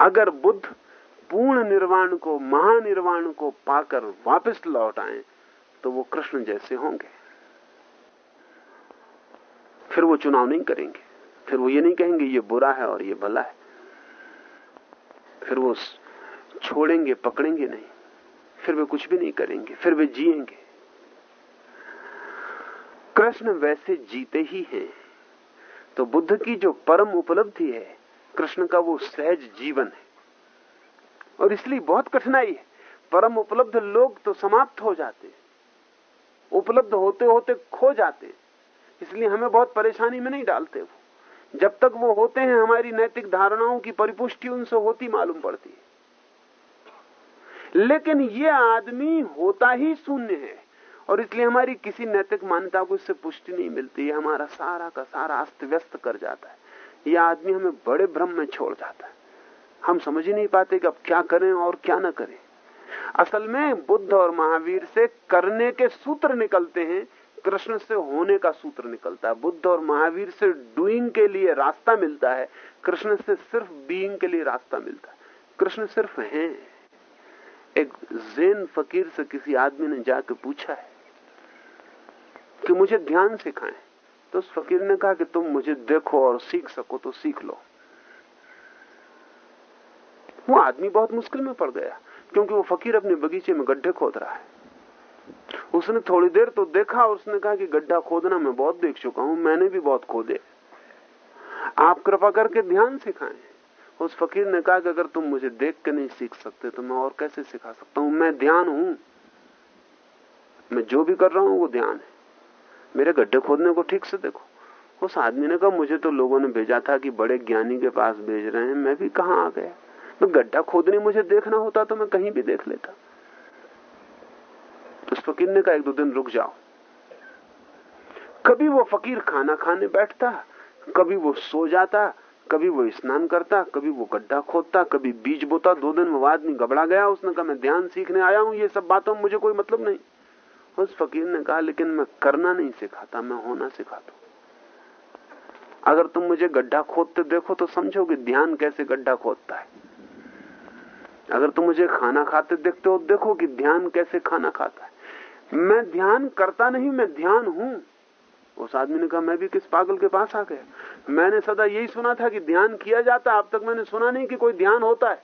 अगर बुद्ध पूर्ण निर्वाण को, महानिर्वाण को पाकर वापस लौट आए तो वो कृष्ण जैसे होंगे। फिर वो चुनाव नहीं करेंगे। फिर वो ये नहीं कहेंगे, ये बुरा है और ये भला है। फिर वो छोड़ेंगे, पकड़ेंगे नहीं। फिर वे कुछ भी नहीं करेंगे, फिर वे जिएँगे। कृष्ण वैसे जीते ही हैं तो बुद्ध की जो परम उपलब्धि है, कृष्ण का वो सहज जीवन है। और इसलिए बहुत कठिनाई है। परम उपलब्ध लोग तो समाप्त हो जाते, उपलब्ध होते होते खो जाते। इसलिए हमें बहुत परेशानी में नहीं डालते वो। जब तक वो होते हैं, हमारी नैतिक धारणाओं की परिपुष्टि उनसे होती मालूम पड़ती है। लेकिन ये आदमी होता ही शून्य है। और इसलिए हमारी किसी नैतिक मान्यता को इससे पुष्टि नहीं मिलती। है हमारा सारा का सारा अस्त व्यस्त कर जाता है। यह आदमी हमें बड़े भ्रम में छोड़ जाता है। हम समझ ही नहीं पाते कि अब क्या करें और क्या ना करें। असल में बुद्ध और महावीर से करने के सूत्र निकलते हैं, कृष्ण से होने का सूत्र निकलता है। बुद्ध और महावीर से डूइंग के लिए रास्ता मिलता है, कृष्ण से सिर्फ़ बीइंग के लिए रास्ता मिलता है। कृष्ण सिर्फ़ है। एक जैन फकीर से किसी आदमी ने जाकर पूछा है कि मुझे ध्यान सिखाएँ तो उस फकीर ने कहा कि तुम मुझे देखो और सीख सको तो सीख लो। वो आदमी बहुत मुश्किल में पड़ गया, क्योंकि वो फकीर अपने बगीचे में गड्ढे खोद रहा है। उसने थोड़ी देर तो देखा और उसने कहा कि गड्ढा खोदना मैं बहुत देख चुका हूँ, मैंने भी बहुत खोदे। आप कृपा करके ध्यान सिखाएँ। उस फकीर ने कहा कि अगर तुम मुझे देख के नहीं सीख सकते तो मैं और कैसे सिखा सकता हूँ? मैं ध्यान हूँ। मैं जो भी कर रहा हूँ, वो ध्यान है। मेरे गड्ढे खोदने को ठीक से देखो। उस आदमी ने कहा, मुझे तो लोगों ने भेजा था कि बड़े ज्ञानी के पास भेज रहे हैं। मैं भी कहा आ गया? तो गड्ढा खोदने मुझे देखना होता तो मैं कहीं भी देख लेता। उस फकीर ने कहा, एक दो दिन रुक जाओ। कभी वो फकीर खाना खाने बैठता, कभी वो सो जाता कभी वो स्नान करता, कभी वो गड्ढा खोदता, कभी बीज बोता, दो दिन में आदमी घबरा गया, उसने कहा, मैं ध्यान सीखने आया हूँ, ये सब बातों में मुझे कोई मतलब नहीं। उस फकीर ने कहा, लेकिन मैं करना नहीं सिखाता, मैं होना सिखाता अगर तुम मुझे गड्ढा खोदते देखो तो समझो कि ध्यान कैसे गड्ढा खोदता है। अगर तुम मुझे खाना खाते देखते हो, देखो कि ध्यान कैसे खाना खाता है। मैं ध्यान करता नहीं, मैं ध्यान हूँ। उस आदमी ने कहा, मैं भी किस पागल के पास आ गया? मैंने सदा यही सुना था कि ध्यान किया जाता है, अब तक मैंने सुना नहीं कि कोई ध्यान होता है।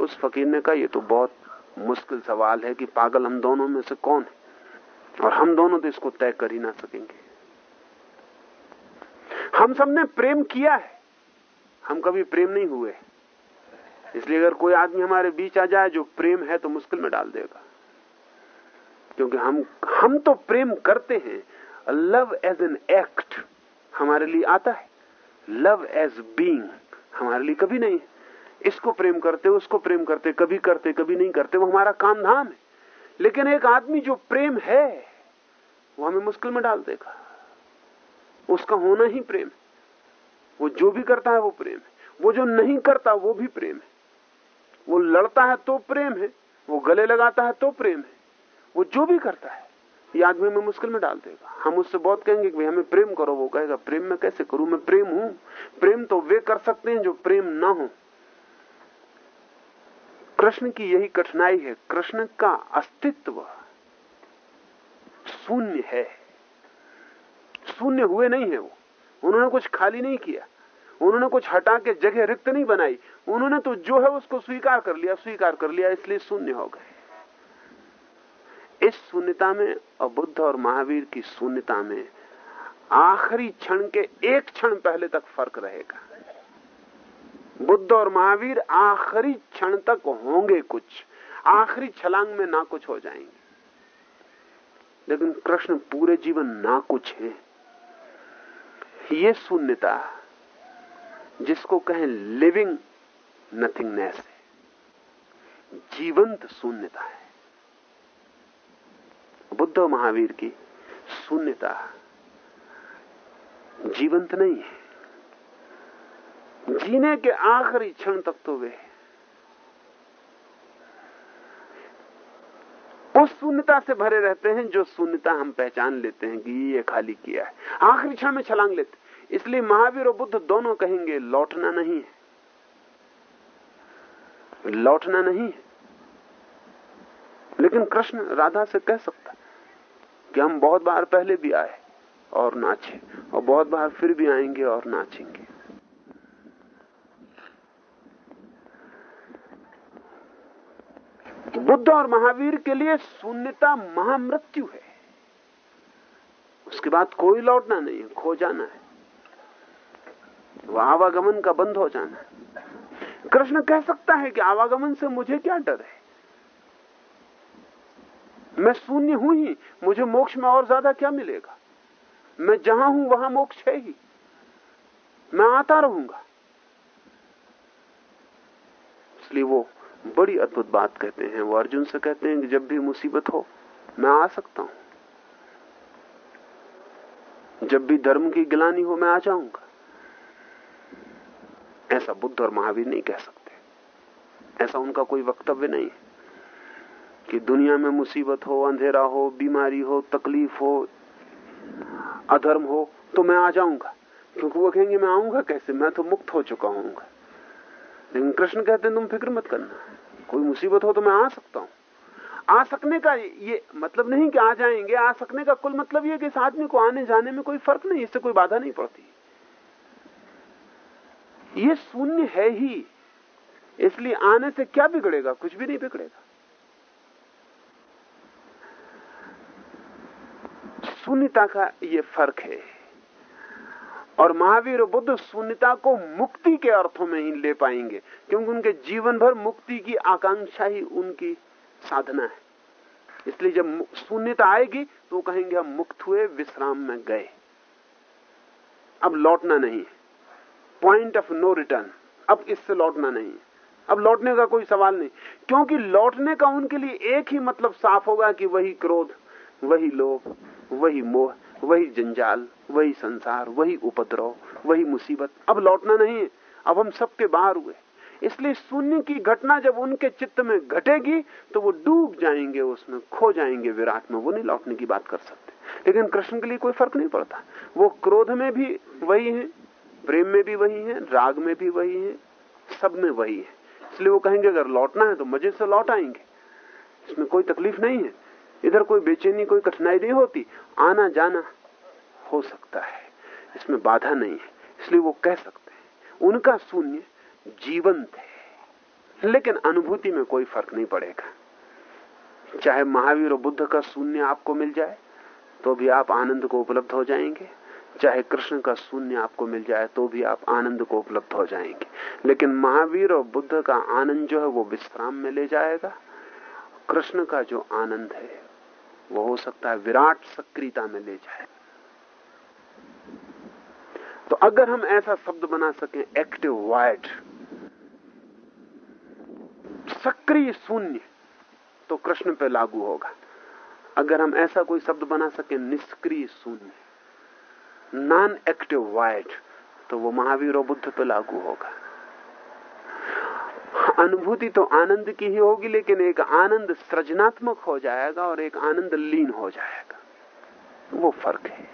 उस फकीर ने कहा, ये तो बहुत मुश्किल सवाल है कि पागल हम दोनों में से कौन है? और हम दोनों तो इसको तय कर ही ना सकेंगे। हम सबने प्रेम किया है। हम कभी प्रेम नहीं हुए। इसलिए अगर कोई आदमी हमारे बीच आ जाए जो प्रेम है तो मुश्किल में डाल देगा। क्योंकि हम हम तो प्रेम करते हैं लव एज एन एक्ट हमारे लिए आता है। लव एज बीइंग हमारे लिए कभी नहीं इसको प्रेम करते, उसको प्रेम करते, कभी करते, कभी नहीं करते, वो हमारा काम धाम है। लेकिन एक आदमी जो प्रेम है, वो हमें मुश्किल में डाल देगा। उसका होना ही प्रेम है। वो जो भी करता है, वो प्रेम है। वो जो नहीं करता, वो भी प्रेम है। वो लड़ता है तो प्रेम है। वो गले लगाता है तो प्रेम है। वो जो भी करता है ये आदमी में मुश्किल में डाल देगा। हम उससे बहुत कहेंगे कि हमें प्रेम करो, वो कहेगा, प्रेम में कैसे करूँ? मैं प्रेम हूँ। प्रेम तो वे कर सकते हैं जो प्रेम ना हो। कृष्ण की यही कठिनाई है। कृष्ण का अस्तित्व शून्य है। शून्य हुए नहीं है वो। उन्होंने कुछ खाली नहीं किया। उन्होंने कुछ हटा के जगह रिक्त नहीं बनाई। उन्होंने तो जो है उसको स्वीकार कर लिया, स्वीकार कर लिया, इसलिए शून्य हो गए। इस शून्यता में और बुद्ध और महावीर की शून्यता में आखिरी क्षण के एक क्षण पहले तक फ़र्क रहेगा। बुद्ध और महावीर आखिरी क्षण तक होंगे कुछ, आखिरी छलांग में ना कुछ हो जाएँगे। लेकिन कृष्ण पूरे जीवन ना कुछ है। ये शून्यता जिसको कहें लिविंग नथिंगनेस है, जीवंत शून्यता है। बुद्ध और महावीर की शून्यता। जीवंत नहीं है। जीने के आखिरी क्षण तक तो वे उस शून्यता से भरे रहते हैं जो शून्यता हम पहचान लेते हैं कि ये खाली किया है। आखिरी क्षण में छलांग लेते इसलिए महावीर और बुद्ध दोनों कहेंगे, लौटना नहीं है। लौटना नहीं है। लेकिन कृष्ण राधा से कह सकता कि हम बहुत बार पहले भी आए और नाचे, और बहुत बार फिर भी आएँगे और नाचेंगे। बुद्ध और महावीर के लिए शून्यता महामृत्यु है। उसके बाद कोई लौटना नहीं है, खो जाना है। वह आवागमन का बंद हो जाना है। कृष्ण कह सकता है कि आवागमन से मुझे क्या डर है? मैं शून्य हूँ ही, मुझे मोक्ष में और ज़्यादा क्या मिलेगा? मैं जहाँ हूँ, वहाँ मोक्ष है ही। मैं आता रहूँगा। इसलिए वो बड़ी अद्भुत बात कहते हैं। वो अर्जुन से कहते हैं कि जब भी मुसीबत हो, मैं आ सकता हूँ। जब भी धर्म की गिलानी हो, मैं आ जाऊँगा। ऐसा बुद्ध और महावीर नहीं कह सकते। ऐसा उनका कोई वक्तव्य नहीं है। कि दुनिया में मुसीबत हो, अंधेरा हो, बीमारी हो, तकलीफ़ हो, अधर्म हो तो मैं आ जाऊँगा। क्योंकि वो कहेंगे, मैं आऊँगा कैसे? मैं तो मुक्त हो चुका हूँगा। लेकिन कृष्ण कहते हैं, तुम फ़िक्र मत करना। कोई मुसीबत हो तो मैं आ सकता हूँ। आ सकने का ये मतलब नहीं कि आ जाएँगे, आ सकने का कुल मतलब ये कि इस आदमी को आने जाने में कोई फ़र्क नहीं, इससे कोई बाधा नहीं पड़ती। ये शून्य है ही, इसलिए आने से क्या बिगड़ेगा? कुछ भी नहीं बिगड़ेगा। शून्यता का ये फ़र्क है। और महावीर बुद्ध शून्यता को मुक्ति के अर्थों में ही ले पाएँगे, क्योंकि उनके जीवन भर मुक्ति की आकांक्षा ही उनकी साधना है। इसलिए जब शून्यता आएगी तो कहेंगे, हम मुक्त हुए, विश्राम में गए। अब लौटना नहीं पॉइंट ऑफ़ नो रिटर्न अब इससे लौटना नहीं अब लौटने का कोई सवाल नहीं। क्योंकि लौटने का उनके लिए एक ही मतलब साफ़ होगा कि वही क्रोध। वही लोभ, वही मोह, वही जंजाल, वही संसार, वही उपद्रव, वही मुसीबत। अब लौटना नहीं है। अब हम सबके बाहर हुए। इसलिए शून्य की घटना जब उनके चित्त में घटेगी तो वो डूब जाएँगे, उसमें खो जाएँगे, विराट में। वो नहीं लौटने की बात कर सकते। लेकिन कृष्ण के लिए कोई फ़र्क नहीं पड़ता। वो क्रोध में भी वही है, प्रेम में भी वही है, राग में भी वही है, सब में वही है। इसलिए वो कहेंगे, अगर लौटना है तो मज़े से लौट आएँगे। इसमें कोई तकलीफ़ नहीं है। इधर कोई बेचैनी, कोई कठिनाई नहीं होती। आना जाना हो सकता है। इसमें बाधा नहीं है। इसलिए वो कह सकते हैं, उनका शून्य जीवंत है। लेकिन अनुभूति में कोई फ़र्क नहीं पड़ेगा। चाहे महावीर और बुद्ध का शून्य आपको मिल जाए तो भी आप आनंद को उपलब्ध हो जाएँगे। चाहे कृष्ण का शून्य आपको मिल जाए तो भी आप आनंद को उपलब्ध हो जाएँगे। लेकिन महावीर और बुद्ध का आनंद जो है, वो विश्राम में ले जाएगा। कृष्ण का जो आनंद है वो हो सकता है विराट सक्रियता में ले जाए। तो अगर हम ऐसा शब्द बना सकें एक्टिव वाइट सक्रिय शून्य तो कृष्ण पे लागू होगा। अगर हम ऐसा कोई शब्द बना सके, निष्क्रिय शून्य नॉन एक्टिव वाइट तो वो महावीर और बुद्ध पे लागू होगा। अनुभूति तो आनंद की ही होगी लेकिन एक आनंद सृजनात्मक हो जाएगा और एक आनंद लीन हो जाएगा। वो फ़र्क है।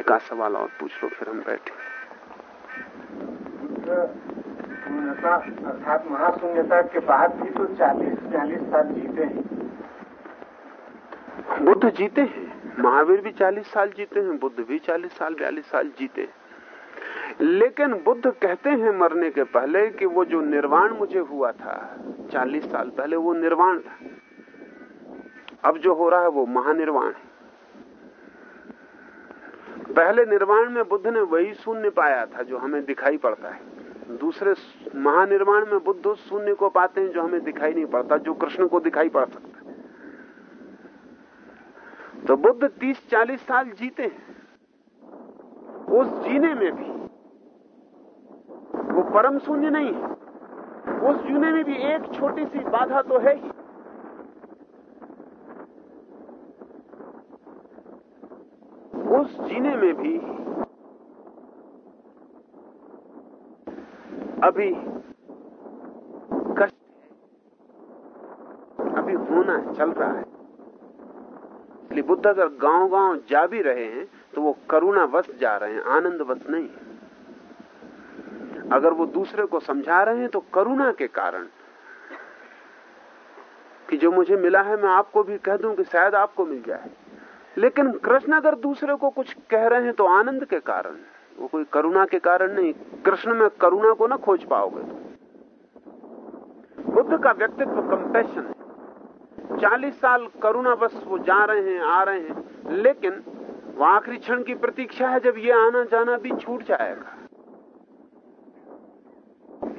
एक आध सवाल और पूछ लो फिर हम बैठे। अर्थात महाशून्यता के बाद भी तो 40 चालीस साल जीते हैं। बुद्ध जीते हैं। महावीर भी 40 साल जीते हैं बुद्ध भी 40 साल 42 साल जीते लेकिन बुद्ध कहते हैं मरने के पहले कि वो जो निर्वाण मुझे हुआ था 40 साल पहले वो निर्वाण था। अब जो हो रहा है वो महानिर्वाण है। पहले निर्वाण में बुद्ध ने वही शून्य पाया था जो हमें दिखाई पड़ता है। दूसरे महानिर्वाण में बुद्ध उस शून्य को पाते हैं जो हमें दिखाई नहीं पड़ता, जो कृष्ण को दिखाई पड़ सकता तो बुद्ध 30-40 साल जीते हैं। उस जीने में भी वो परम शून्य नहीं है। उस जीने में भी एक छोटी सी बाधा तो है ही। उस जीने में भी अभी कष्ट है। अभी होना है, चल रहा है। इसलिए बुद्ध अगर गाँव गाँव जा भी रहे हैं तो वो करुणा वश जा रहे हैं आनंद वश नहीं। अगर वो दूसरे को समझा रहे हैं तो करुणा के कारण। कि जो मुझे मिला है, मैं आपको भी कह दूँ कि शायद आपको मिल जाए। लेकिन कृष्ण अगर दूसरे को कुछ कह रहे हैं तो आनंद के कारण। वो कोई करुणा के कारण नहीं। कृष्ण में करुणा को ना खोज पाओगे बुद्ध का व्यक्तित्व कंपेशन है। चालीस साल करुणा बस वो जा रहे हैं, आ रहे हैं। लेकिन वो आखिरी क्षण की प्रतीक्षा है जब ये आना जाना भी छूट जाएगा।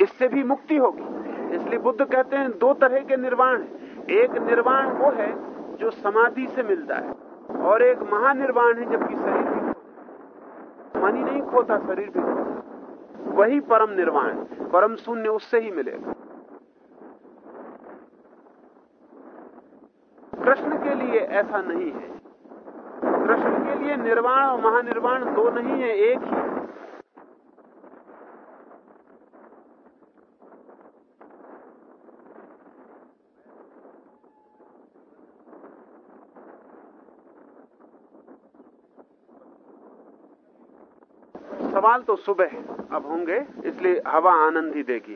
इससे भी मुक्ति होगी। इसलिए बुद्ध कहते हैं, दो तरह के निर्वाण एक निर्वाण वो है जो समाधि से मिलता है, और एक महानिर्वाण है जबकि शरीर भी मन ही नहीं खोता, शरीर भी खोता वही परम निर्वाण, परम शून्य उससे ही मिलेगा। कृष्ण के लिए ऐसा नहीं है। कृष्ण के लिए निर्वाण और महानिर्वाण दो नहीं है, एक ही सवाल तो सुबह अब होंगे इसलिए हवा आनंद ही देगी।